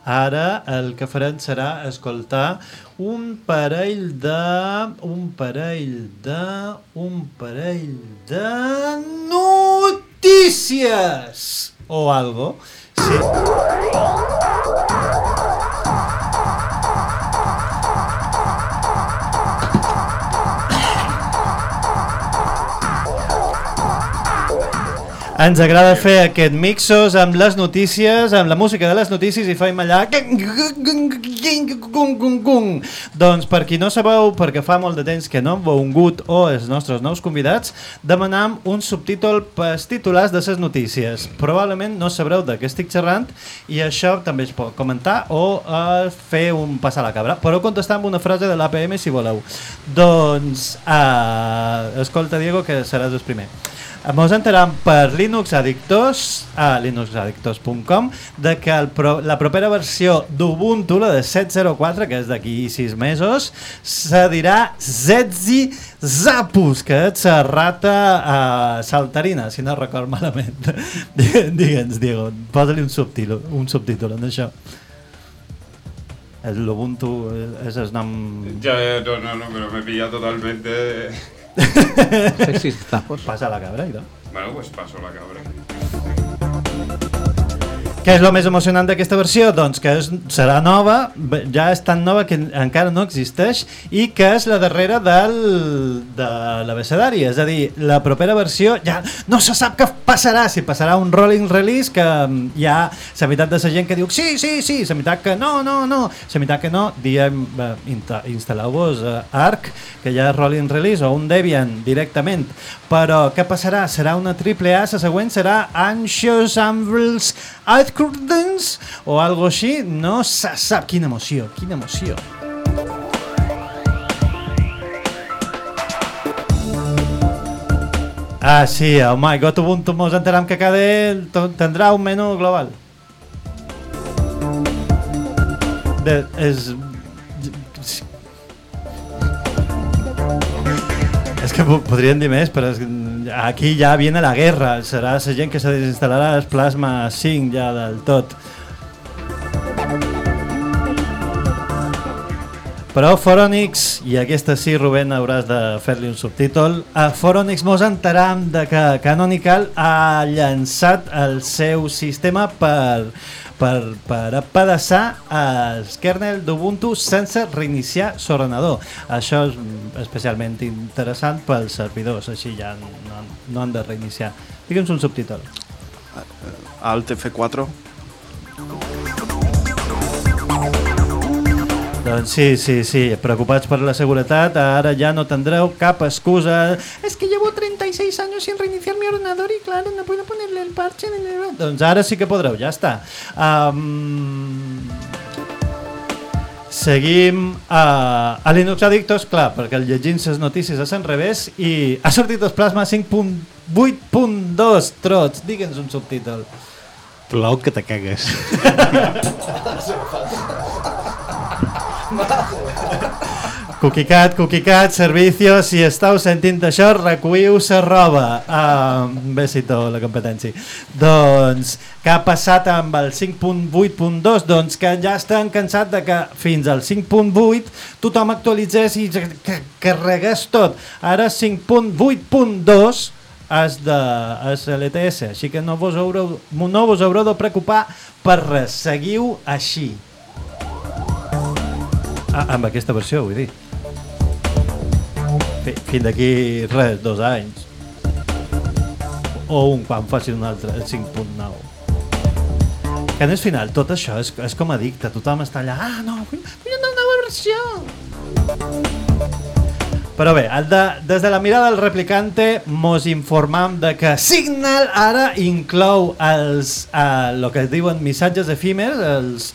ara el que farem serà escoltar un parell de... un parell de... un parell de... notícies! O algo. Sí. Ens agrada fer aquest mixos amb les notícies, amb la música de les notícies i fem allà... Doncs per qui no sabeu, perquè fa molt de temps que no hem vengut o els nostres nous convidats, demanam un subtítol pels titulars de les notícies. Probablement no sabreu de què estic xerrant i això també es pot comentar o eh, fer un passar la cabra. Però contestar amb una frase de l'APM si voleu. Doncs, eh, escolta Diego que seràs el primer. Ens enteram per Linux Addictors a linuxaddictors.com de que el pro, la propera versió d'Ubuntu, la de 7.04, que és d'aquí 6 mesos, se dirà Zetzi Zapus, que la rata uh, saltarina, si no record malament. Digue'ns, Diego, posa-li un un subtítol en això. L'Ubuntu és el nom... Eh, no, no, no, pero me pilla totalmente. Sexy zapos. Passa la cabra, idò. Bueno, pues paso la cabra. Què és el més emocionant d'aquesta versió? Doncs que és, serà nova, ja és tan nova que encara no existeix i que és la darrera del, de l'abecedari, és a dir, la propera versió ja no se sap què passarà, si passarà un rolling release que mm, hi ha la meitat de la gent que diu sí, sí, sí, la meitat que no, no, no, la meitat que no, diem, insta- instal·leu-vos eh, Arc, que ja és rolling release, o un Debian directament, però què passarà? Serà una triple A, la següent serà Anxious Accordance o algo així, no se sap. Quina emoció, quina emoció. Ah, sí, oh my god, Ubuntu mos enteram que cada tindrà un menú global. De, és... És que po- podrien dir més, però que aquí ja viene la guerra. Serà la gent que se desinstal·larà el plasma 5 ja del tot. Però Foronix, i aquesta sí, Rubén, hauràs de fer-li un subtítol, a Foronix mos enteram de que Canonical ha llançat el seu sistema per, per, per apedaçar el kernel d'Ubuntu sense reiniciar l'ordenador. Això és especialment interessant pels servidors, així ja no, no han de reiniciar. Digue'ns un subtítol. Alt F4. Doncs sí, sí, sí, preocupats per la seguretat, ara ja no tendreu cap excusa. Es que llevo 36 años sin reiniciar mi ordenador y claro, no puedo ponerle el parche. en el- Doncs ara sí que podreu, ja està. Um... Seguim a, a Linux Addictos, clar, perquè el llegint les notícies a Sant Revés i ha sortit el plasma 5.8.2 trots. Digue'ns un subtítol. Plou que te cagues. Cuquicat, cuquicat, servicios, si estàu sentint això, recuïu sa roba. Uh, besito la competència. Doncs, què ha passat amb el 5.8.2? Doncs que ja estan cansat de que fins al 5.8 tothom actualitzés i carregués tot. Ara 5.8.2 és, de, és LTS, així que no vos, haureu, no vos haureu de preocupar per res. Seguiu així. Ah, amb aquesta versió, vull dir. Fi- Fins d'aquí res, dos anys. O un quan faci un altre, el 5.9. Que en el final tot això és, és com addicte, tothom està allà, ah no, vull, vull una nova versió. Però bé, el de, des de la mirada del replicante mos informam de que Signal ara inclou els, uh, lo que es diuen missatges efímers, els,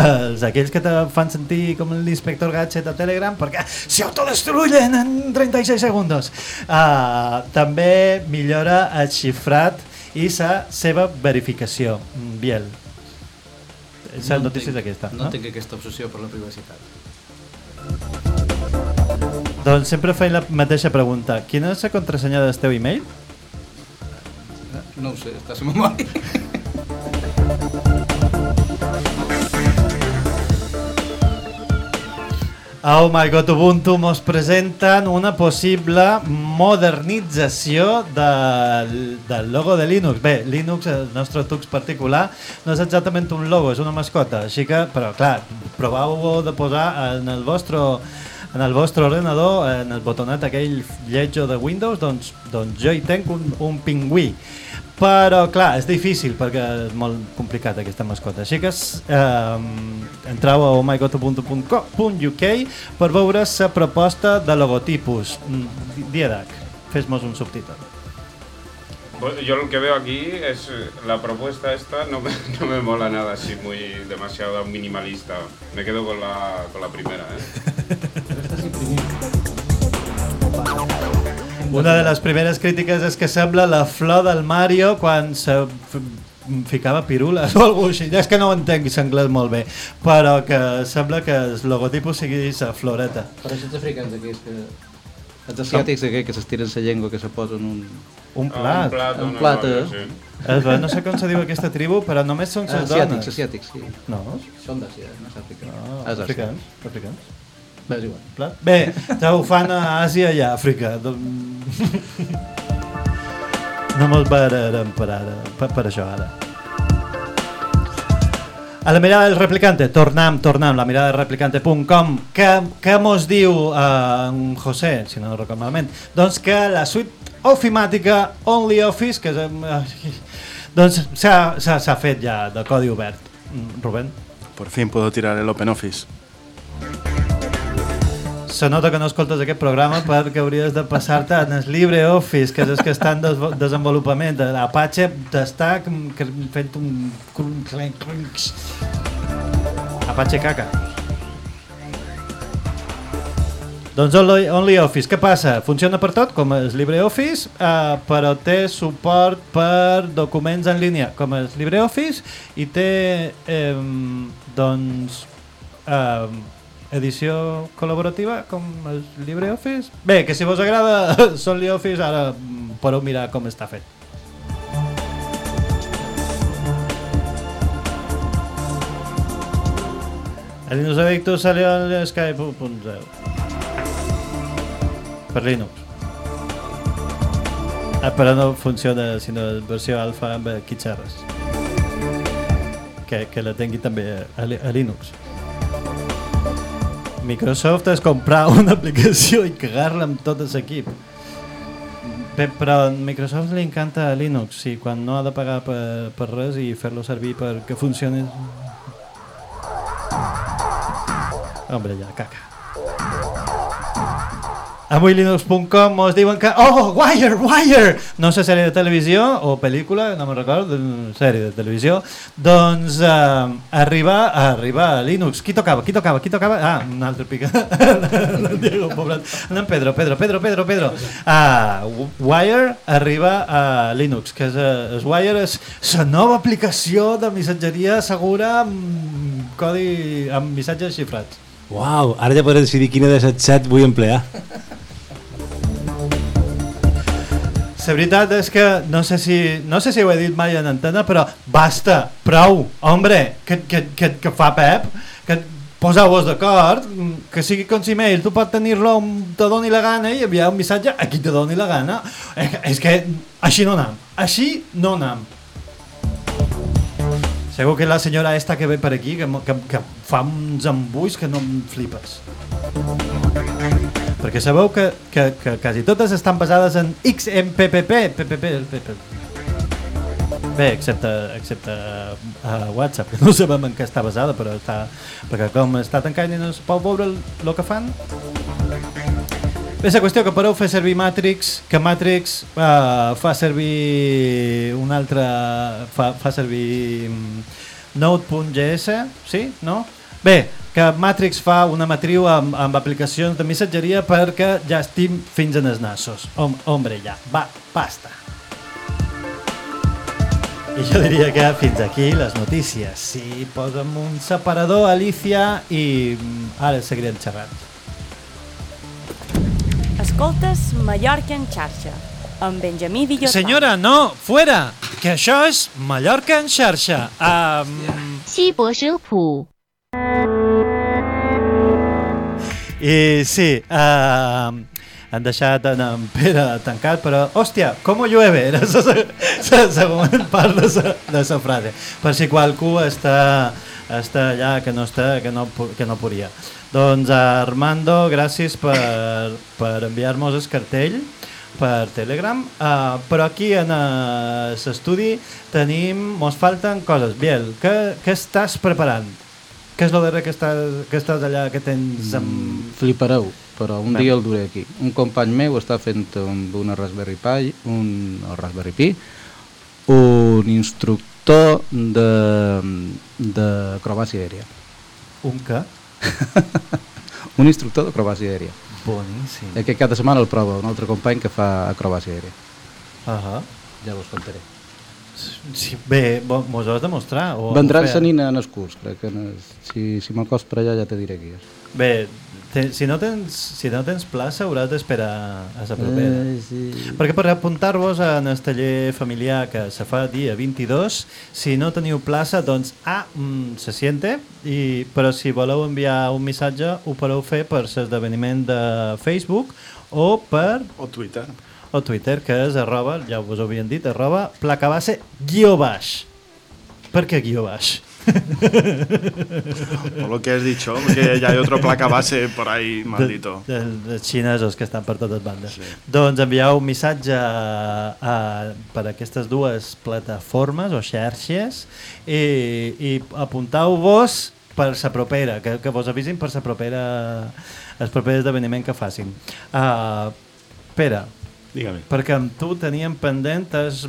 els aquells que te fan sentir com l'inspector Gadget a Telegram, perquè se autodestruyen en 36 segons. Uh, també millora el xifrat i la seva verificació. Biel. La notícia és aquesta. No, tinc aquesta obsessió per la privacitat. Doncs sempre feia la mateixa pregunta. Quina és la contrasenya del teu e-mail? No ho sé, està a la memòria. Oh my god, Ubuntu mos presenten una possible modernització del, del logo de Linux. Bé, Linux, el nostre Tux particular, no és exactament un logo, és una mascota, així que, però clar, provau de posar en el vostre en el vostre ordenador, en el botonet aquell lletjo de Windows, doncs, doncs jo hi tenc un, un pingüí. Però, clar, és difícil perquè és molt complicat aquesta mascota. Així que eh, entreu a ohmygodubuntu.uk per veure la proposta de logotipus. Mm, Diadac, fes-nos un subtítol. Pues Yo lo que veo aquí es eh, la propuesta esta, no me, no me mola nada así muy demasiado minimalista. Me quedo con la, con la primera, ¿eh? Una de les primeres crítiques és que sembla la flor del Mario quan se ficava pirules o alguna cosa així. És que no ho entenc l'anglès molt bé, però que sembla que el logotipus sigui la floreta. Per això els africans aquells que... Els asiàtics aquells que s'estiren la llengua, que se posen un... Un plat. un plat, un plat, cosa, eh? sí. És no sé com se diu aquesta tribu, però només són les asiàtics, dones. asiàtics, sí. No? Són d'Àsia, no és Àfrica. Ah, És Àsia. africans, africans. Bé, és igual. Bé, ho fan a Àsia i a Àfrica. No me'ls bararem per ara, per, per això ara. A la mirada del replicante, tornem, tornem, la mirada del replicante.com, que, que mos diu eh, en José, si no recordo malament, doncs que la suite ofimàtica OnlyOffice, que és, eh, doncs s'ha fet ja de codi obert. Mm, Rubén? Por fin puedo tirar el OpenOffice. Se nota que no escoltes aquest programa perquè hauries de passar-te en el LibreOffice, que és el que està en des desenvolupament. Apache t'està fent un... Apache caca. Doncs Only, OnlyOffice, què passa? Funciona per tot, com és LibreOffice, eh, però té suport per documents en línia, com és LibreOffice, i té, eh, doncs, eh, edició col·laborativa com el LibreOffice. Bé, que si vos agrada OnlyOffice, ara mm, podeu mirar com està fet. El Linux Addictus salió en Skype 1.0 per Linux. Ah, però no funciona sinó en versió alfa amb quitxarres. Que, que la tingui també a, a Linux. Microsoft és comprar una aplicació i cagar-la amb tot l'equip. Bé, però a Microsoft li encanta Linux i quan no ha de pagar per, per res i fer-lo servir perquè funcioni... Hombre, ja, caca. Avui linux.com mos diuen que oh, Wire, Wire no sé sèrie de televisió o pel·lícula no me'n recordo, sèrie de televisió doncs eh, arriba arriba a Linux, qui tocava? qui tocava? qui tocava? ah, un altre pica Diego, pobret, en Pedro, Pedro, Pedro, Pedro, Pedro. Ah, Wire arriba a Linux que és, eh, és Wire és la nova aplicació de missatgeria segura amb codi amb missatges xifrats Uau, ara ja podré decidir quina de les set vull emplear. La veritat és que no sé si, no sé si ho he dit mai en antena, però basta, prou, hombre, que, que, que, que fa Pep, que poseu-vos d'acord, que sigui com si mail, tu pots tenir-lo on te doni la gana i enviar un missatge a qui te doni la gana. És, és que així no anem, així no anem. Segur que la senyora esta que ve per aquí, que, que, que fa uns embulls que no em flipes. Perquè sabeu que, que, que quasi totes estan basades en XMPPP, PPP. Bé, excepte, excepte uh, WhatsApp, que no sabem en què està basada, però està, perquè com està tancat i no es pot veure el, el que fan. Bé, la qüestió que podeu fer servir Matrix, que Matrix uh, fa servir un altre... fa, fa servir mm, Node.js, sí? No? Bé, que Matrix fa una matriu amb, amb aplicacions de missatgeria perquè ja estim fins en els nassos. Hom, hombre, ja. Va, basta. I jo diria que fins aquí les notícies. Sí, posa'm un separador, Alicia, i mm, ara seguirem xerrant. Escoltes Mallorca en xarxa, amb Benjamí Villotà. Senyora, no, fuera! Que això és Mallorca en xarxa. Um... 西博生普。 I sí, uh, han deixat en, en Pere tancat, però, hòstia, com llueve? Era la, segona part de la, de la frase. Per si qualcú està, està allà que no està, que no, que no podia. Doncs Armando, gràcies per, per enviar-nos el cartell per Telegram, uh, però aquí en uh, l'estudi tenim, mos falten coses. Biel, què, què estàs preparant? Què és lo darrer que estàs, que estàs allà, que tens amb... Flipareu, però un Bé. dia el duré aquí. Un company meu està fent amb una Raspberry Pi, un el Raspberry Pi, un instructor de d'acrobàcia aèria. Un què? un instructor d'acrobàcia aèria. Boníssim. I aquest cap de setmana el prova un altre company que fa acrobàcia aèria. Uh -huh. Ja vos contaré. Sí, bé, mos ho has de mostrar? O Vendran ho feia? la nina en el curs, crec que en el, si, si me'l cost per allà ja te diré qui és. Bé, te, si, no tens, si no tens plaça hauràs d'esperar a la propera. Eh, sí. Perquè per apuntar-vos en el taller familiar que se fa dia 22, si no teniu plaça, doncs A, mm, se siente, i, però si voleu enviar un missatge ho podeu fer per l'esdeveniment de Facebook o per... O Twitter. O Twitter, que és arroba, ja us ho havien dit, arroba placabase guió baix. Per què guió baix? Por lo que has dicho, porque ya hay otro placa base por ahí, maldito. De, de, dels xinesos que estan per totes bandes. Sí. Doncs envieu un missatge a, a, per aquestes dues plataformes o xarxes i, i apuntau-vos per la propera, que, que vos avisin per la propera el proper esdeveniment que facin. Uh, Pere, Dígame. perquè amb tu teníem pendent es...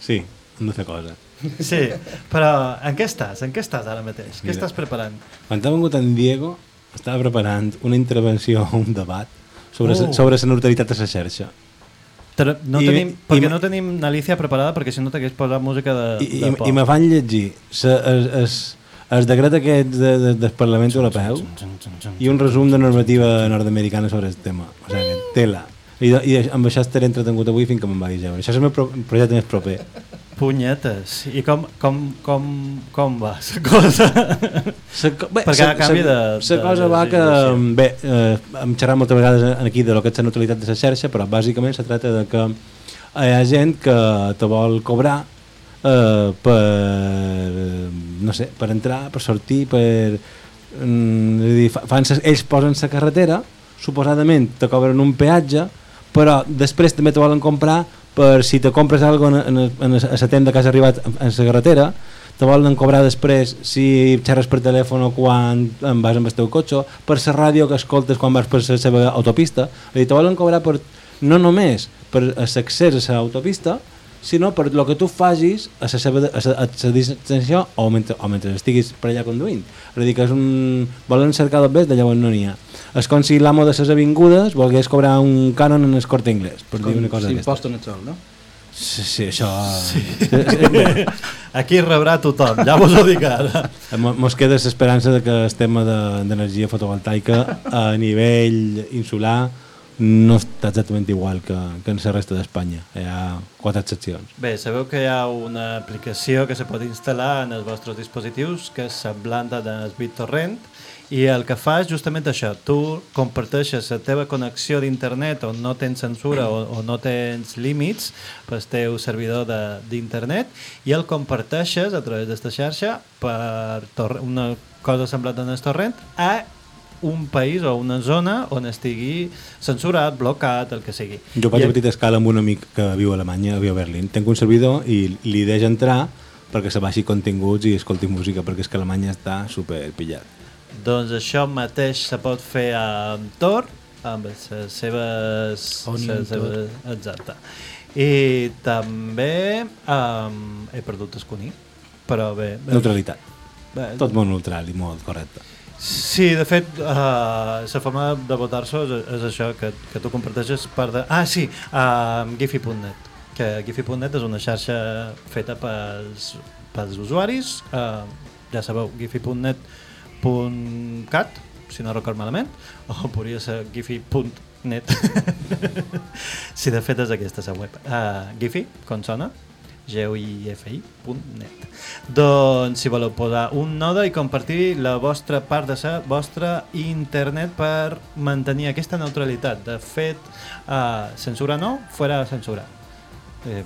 Sí, una altra cosa. Sí, però en què estàs? En què estàs ara mateix? Què Mira. estàs preparant? Quan ha vengut en Diego, estava preparant una intervenció, un debat, sobre, oh. sobre la neutralitat de la xarxa. Però no I- tenim, i perquè me- no tenim Alicia preparada perquè si no t'hagués posat música de, I, de i, por. i me fan llegir sa, es, es, el decret aquest de, de, del Parlament Europeu i un resum de normativa nord-americana sobre el tema. O sigui, tela. I, I amb això estaré entretengut avui fins que me'n vagi a veure. Això és el meu pro projecte més proper. Punyetes. I com, com, com, com va la cosa? Sa, co- bé, perquè a canvi de... sa- sa de cosa va que, bé, eh, hem xerrat moltes vegades aquí de lo que és la neutralitat de la xarxa, però bàsicament se tracta de que hi ha gent que te vol cobrar eh, per, eh, no sé, per entrar, per sortir, per... Mm, és dir, fa- fan ses, ells posen la carretera, suposadament te cobren un peatge, però després també te volen comprar per si te compres alguna en, en, en a la tenda que has arribat en la carretera te volen cobrar després si xerres per telèfon o quan vas amb el teu cotxe, per la ràdio que escoltes quan vas per la seva autopista, dir, te volen cobrar per, no només per l'accés a l'autopista, sinó per el que tu facis a la seva a la, a la distància o mentre, o mentre estiguis per allà conduint. És a dir, que és un... volen cercar dos bes d'allà on no n'hi ha. És com si l'amo de les avingudes volgués cobrar un cànon en el corte inglès, per dir una cosa d'aquesta. imposten el sol, no? Sí, sí, això... Sí. Aquí rebrà tothom, ja vos ho dic ara. Mo- Mos queda l'esperança de que el tema de- d'energia fotovoltaica a nivell insular no està exactament igual que, que en la resta d'Espanya. Hi ha quatre excepcions. Bé, sabeu que hi ha una aplicació que se pot instal·lar en els vostres dispositius que és semblant a del BitTorrent i el que fa és justament això, tu comparteixes la teva connexió d'internet on no tens censura o, o no tens límits pel teu servidor de- d'internet i el comparteixes a través d'esta xarxa per una cosa semblant a torrent a un país o una zona on estigui censurat, blocat, el que sigui. Jo vaig I- a petita escala amb un amic que viu a Alemanya, viu a Berlín. Tenc un servidor i li deixa entrar perquè se baixi continguts i escolti música, perquè és que Alemanya està super pillat. Doncs això mateix se pot fer amb Tor, amb les seves... Onion les seves exacte. I també um, he perdut el cuní, però bé... bé. Neutralitat. Bé, Tot molt neutral i molt correcte. Sí, de fet, uh, la forma de votar-se és, és això, que, que tu comparteixes per... De... Ah, sí, uh, Giphy.net, que Giphy.net és una xarxa feta pels, pels usuaris, uh, ja sabeu, Giphy.net.cat, si no record malament, o podria ser Giphy.net, si de fet és aquesta la web. Uh, Giphy, com sona? geoifi.net Doncs si voleu posar un node i compartir la vostra part de la vostra internet per mantenir aquesta neutralitat. De fet, uh, censura no, fora censura. Eh,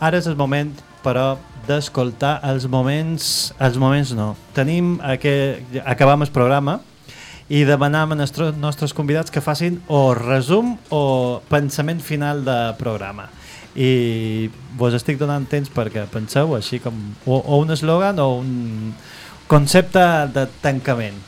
ara és el moment, però, d'escoltar els moments... Els moments no. Tenim aquest... Acabam el programa i demanam a nostres, nostres convidats que facin o resum o pensament final de programa i vos estic donant temps perquè penseu així com o, o un eslògan o un concepte de tancament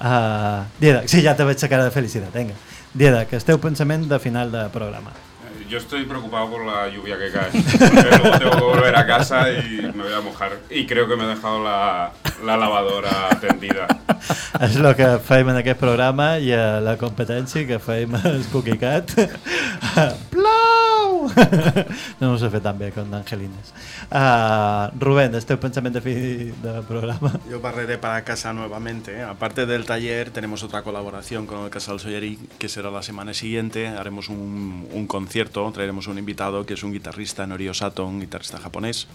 uh, Dieda, sí, ja te veig la cara de felicitat venga. Dieda, que esteu pensament de final de programa Eh, Yo estoy preocupado por la lluvia que cae. Porque luego tengo que volver a casa y me voy a mojar. Y creo que me he dejado la, la lavadora tendida. és el que fem en aquest programa i a la competència que fem el Coquicat Plou! no ho sé fer tan bé com d'Angelines uh, Rubén, el teu pensament de fi de programa Yo barreré para casa nuevamente. ¿eh? Aparte del taller, tenemos otra colaboración con el Casal Soyeri, que será la semana siguiente. Haremos un, un concierto, traeremos un invitado que es un guitarrista, Norio Sato, un guitarrista japonés.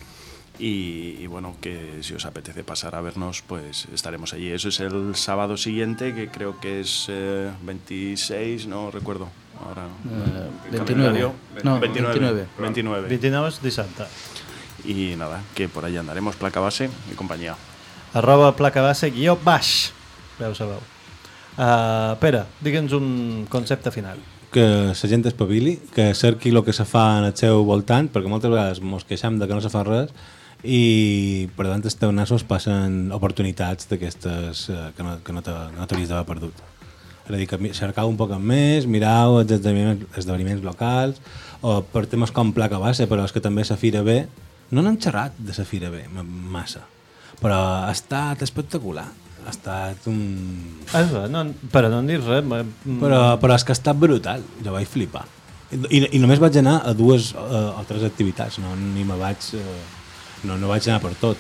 Y, y bueno, que si os apetece pasar a vernos, pues estaremos allí. Eso es el sábado siguiente, que creo que es eh, 26, no recuerdo. Ahora, Eh, el 29. calendario. No, 29. 29. 29. 29 és dissabte Y nada, que por allí andaremos, placa base y compañía. arroba placa base guió baix ja ho sabeu uh, Pere, digue'ns un concepte final que la gent espavili, que cerqui el que se fa en el seu voltant, perquè moltes vegades mos queixam de que no se fa res i per tant els teus nassos passen oportunitats d'aquestes eh, que no, que no te- que no t'hauries d'haver perdut. És a dir, que cercau un poc més, mirau els esdeveniments, esdeveniments locals, o per temes com placa base, però és que també la Fira B, no n'hem xerrat de la Fira B massa, però ha estat espectacular. Ha estat un... ah, no, però no en dir res ma- Però, però és que ha estat brutal, jo vaig flipar. I, i, i només vaig anar a dues uh, o tres activitats, no, ni me vaig, uh, no, no vaig anar per tot.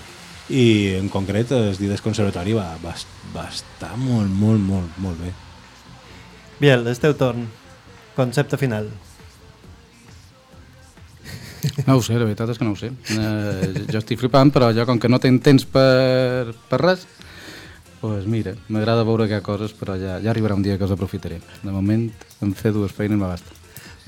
I en concret el dia del conservatori va, va, va estar molt, molt, molt, molt bé. Biel, és teu torn concepte final No ho sé, la veritat és que no ho sé. Eh, jo estic flipant, però jo com que no tinc temps per, per res, pues mira, m'agrada veure que hi ha coses, però ja, ja arribarà un dia que els aprofitaré. De moment, em fer dues feines m'abasta.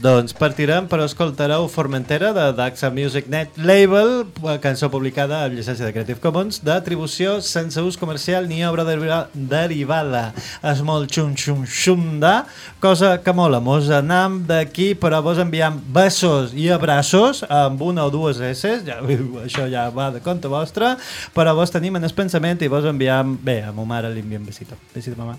Doncs partirem, però escoltareu Formentera de Daxa Music Net Label, eh, cançó publicada amb llicència de Creative Commons, d'atribució sense ús comercial ni obra deriva- derivada. És molt xum-xum-xum-da, cosa que mola. Mos anam d'aquí, però vos enviam besos i abraços amb una o dues S, ja, això ja va de compte vostre, però vos tenim en el pensament i vos enviam... Bé, a ma mare li enviem besito. Besito, mamà.